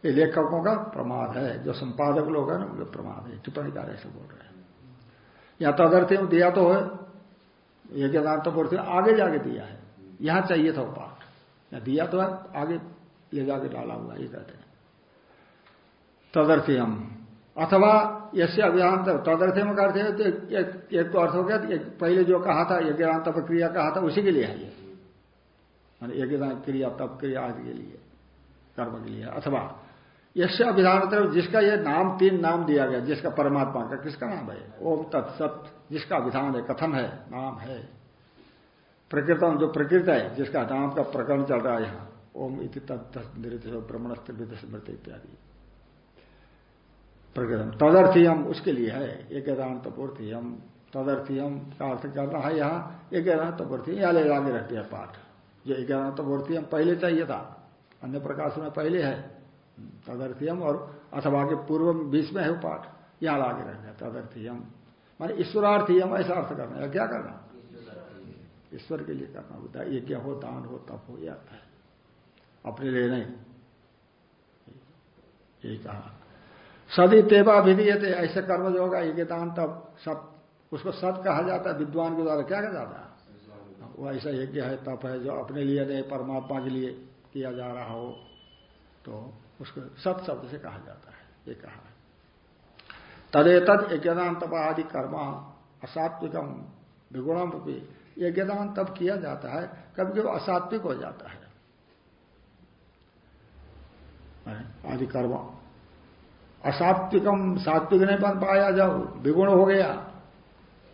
Speaker 1: ये लेखकों का प्रमाद है जो संपादक लोग हैं ना उनके प्रमाद है। टिप्पणीकार ऐसे बोल रहे हैं। या तदर्थी दिया तो है। यज्ञदान तो बोलते आगे जाके दिया है। यहाँ चाहिए था पाठ दिया तो आगे ले जाके डाला हुआ ये कहते हैं। तदर्थी हम अथवा यसे अभिधान तदर्थे में करते हैं तो एक, एक तो अर्थ हो गया पहले जो कहा था यज्ञान तप क्रिया कहा था उसी के लिए है ये। मान यज्ञदान क्रिया तप क्रिया आदि के लिए कर्म के लिए। अथवा यश अभिधान जिसका ये नाम तीन नाम दिया गया जिसका परमात्मा का किसका नाम है? ओम तत्सत। जिसका विधान है, कथन है, नाम है। प्रकृतम जो प्रकृत है, जिसका नाम का प्रकरण चल रहा है यहाँ, ओम इति तत्त ब्रह्मण स्मृति इत्यादि। प्रकृतम। तदर्थियम उसके लिए है, एक तपोर्थियम। तदर्थियम का अर्थ करना है यहाँ, एक तपोर्थी यहाँ ले आगे रहते हैं पाठ। जो एक तपोर्थियम पहले चाहिए था, अन्य प्रकाश में पहले है। तदर्थियम और अथवा के पूर्व बीच में है पाठ। यहाँ आगे रहते हैं तदर्थियम। माने ईश्वरार्थियम ऐसा अर्थ करना है। क्या करना ईश्वर के लिए करना होता है। यज्ञ हो, दान हो, तप हो या है। अपने लिए नहीं। यही कहा। सदी तेवा विधीयते ऐसे कर्म जो होगा, यज्ञ, दान तब सब, उसको सत कहा जाता है, विद्वान के द्वारा। क्या कहा जाता है? वो ऐसा यज्ञ है, तप है, जो अपने लिए नहीं, परमात्मा के लिए किया जा रहा हो तो उसको सत शब्द से कहा जाता है। ये कहा है। तदेतद यज्ञदान तप आदि कर्म असात्विकम विगुणम भी यज्ञदान तब किया जाता है, कभी कभी असात्विक हो जाता है। आदि कर्म असात्विकम सात्विक नहीं बन पाया, जब विगुण हो गया,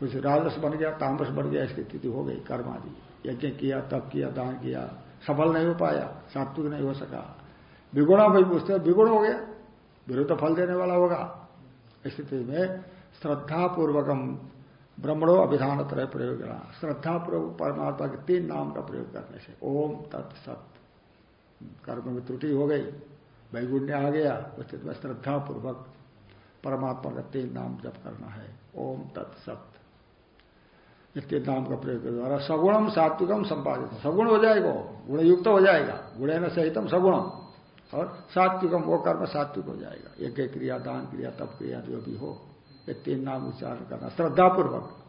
Speaker 1: कुछ राजस बन गया तामस बन गया, इसकी स्थिति हो गई, कर्म आदि। यज्ञ किया, तप किया, दान किया, सफल नहीं हो पाया, सात्विक नहीं हो सका। विगुणा भाई पूछते विगुण हो गया, विरुद्ध फल देने वाला होगा। स्थिति में श्रद्धापूर्वकम ब्रह्मणो अभिधान तरह प्रयोग करना। श्रद्धापूर्वक परमात्मा के तीन नाम का प्रयोग करने से ओम तत्सत कर्म में त्रुटि हो गई, वैगुण्य आ गया स्थिति में श्रद्धापूर्वक परमात्मा का तीन नाम जप करना है, ओम तत्सत इतने नाम का प्रयोग के द्वारा सगुणम सात्विकम संपादित। सगुण हो जाएगा, गुणयुक्त हो जाएगा गुणे न सहितम सगुणम। और सात्विकम वो कर्म सात्विक हो जाएगा। यज्ञ क्रिया, दान क्रिया, तप क्रिया जो भी हो, ये तीन नाम उच्चारण करना। श्रद्धापूर्वक।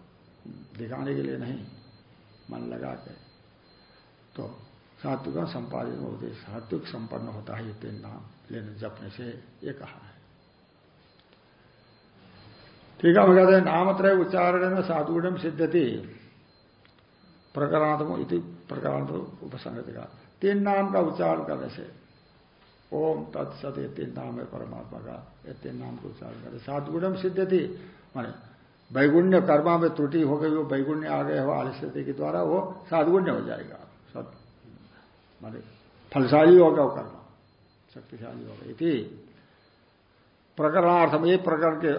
Speaker 1: दिखाने के लिए नहीं। मन लगा के। तो सात्विक संपादित होते सात्विक संपन्न होता है ये तीन नाम। लेने जपने से ये कहा है। ठीक है, हम कहते हैं नामत्रय उच्चारण में साधुगुणम सिद्धति प्रकरणात्म इति प्रकरणात्म उपसंगत का। तीन नाम का उच्चारण करने से ओम तत्सत ये तीन नाम है परमात्मा का ये तीन नाम को उच्चारण साधुगुणम सिद्ध थी माने वैगुण्य कर्मा में त्रुटि हो गई, वो वैगुण्य आ गए हो आलस्यति के द्वारा वो साधुगुण्य हो जाएगा। सत माने फलशाली होगा वो कर्म। शक्तिशाली होगा इति प्रकरणार्थम, ये प्रकरण के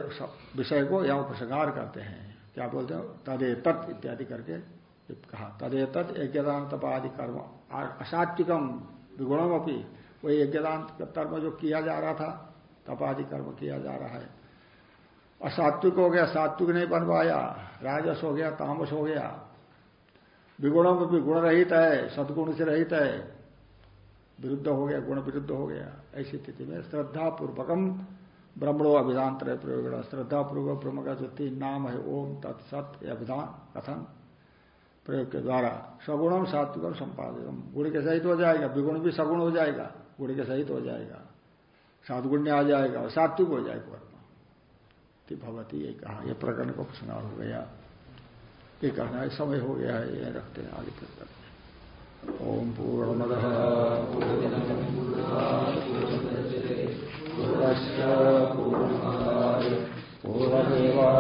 Speaker 1: विषय को यहाँ उपसंगार करते हैं। क्या बोलते हैं? तदे तत् इत्यादि करके कहा। तदे तत् यज्ञदान तपादि कर्म असात्विकम विगुणम अपनी वही यज्ञदान कर्म जो किया जा रहा था, तपादि कर्म किया जा रहा है। असात्विक हो गया, सात्विक नहीं बन पाया, राजस हो गया, तामस हो गया। विगुणों में भी गुण रहित है, सदगुण से रहित है। विरुद्ध हो गया, गुण विरुद्ध हो गया। ऐसी स्थिति में श्रद्धा पूर्वकम ब्रह्मणो अभिधान त्रय प्रयोग श्रद्धा पूर्वक ब्रह्म का जो तीन नाम है, ओम तत्सत अभिधान कथन, प्रयोग के द्वारा सगुणम, सात्विकम संपादितम गुण के सहित हो जाएगा, विगुण भी सगुण हो जाएगा। गुण के सहित हो जाएगा। सातगुण्य आ जाएगा और सात्विक हो जाएगा कर्म भगवती ये कहा यह प्रकरण को प्रश्न हो गया। ये कहना है, समय हो गया है, ये रखते हैं आगे फिर करते ओम पूर्ण पूर्णमेवा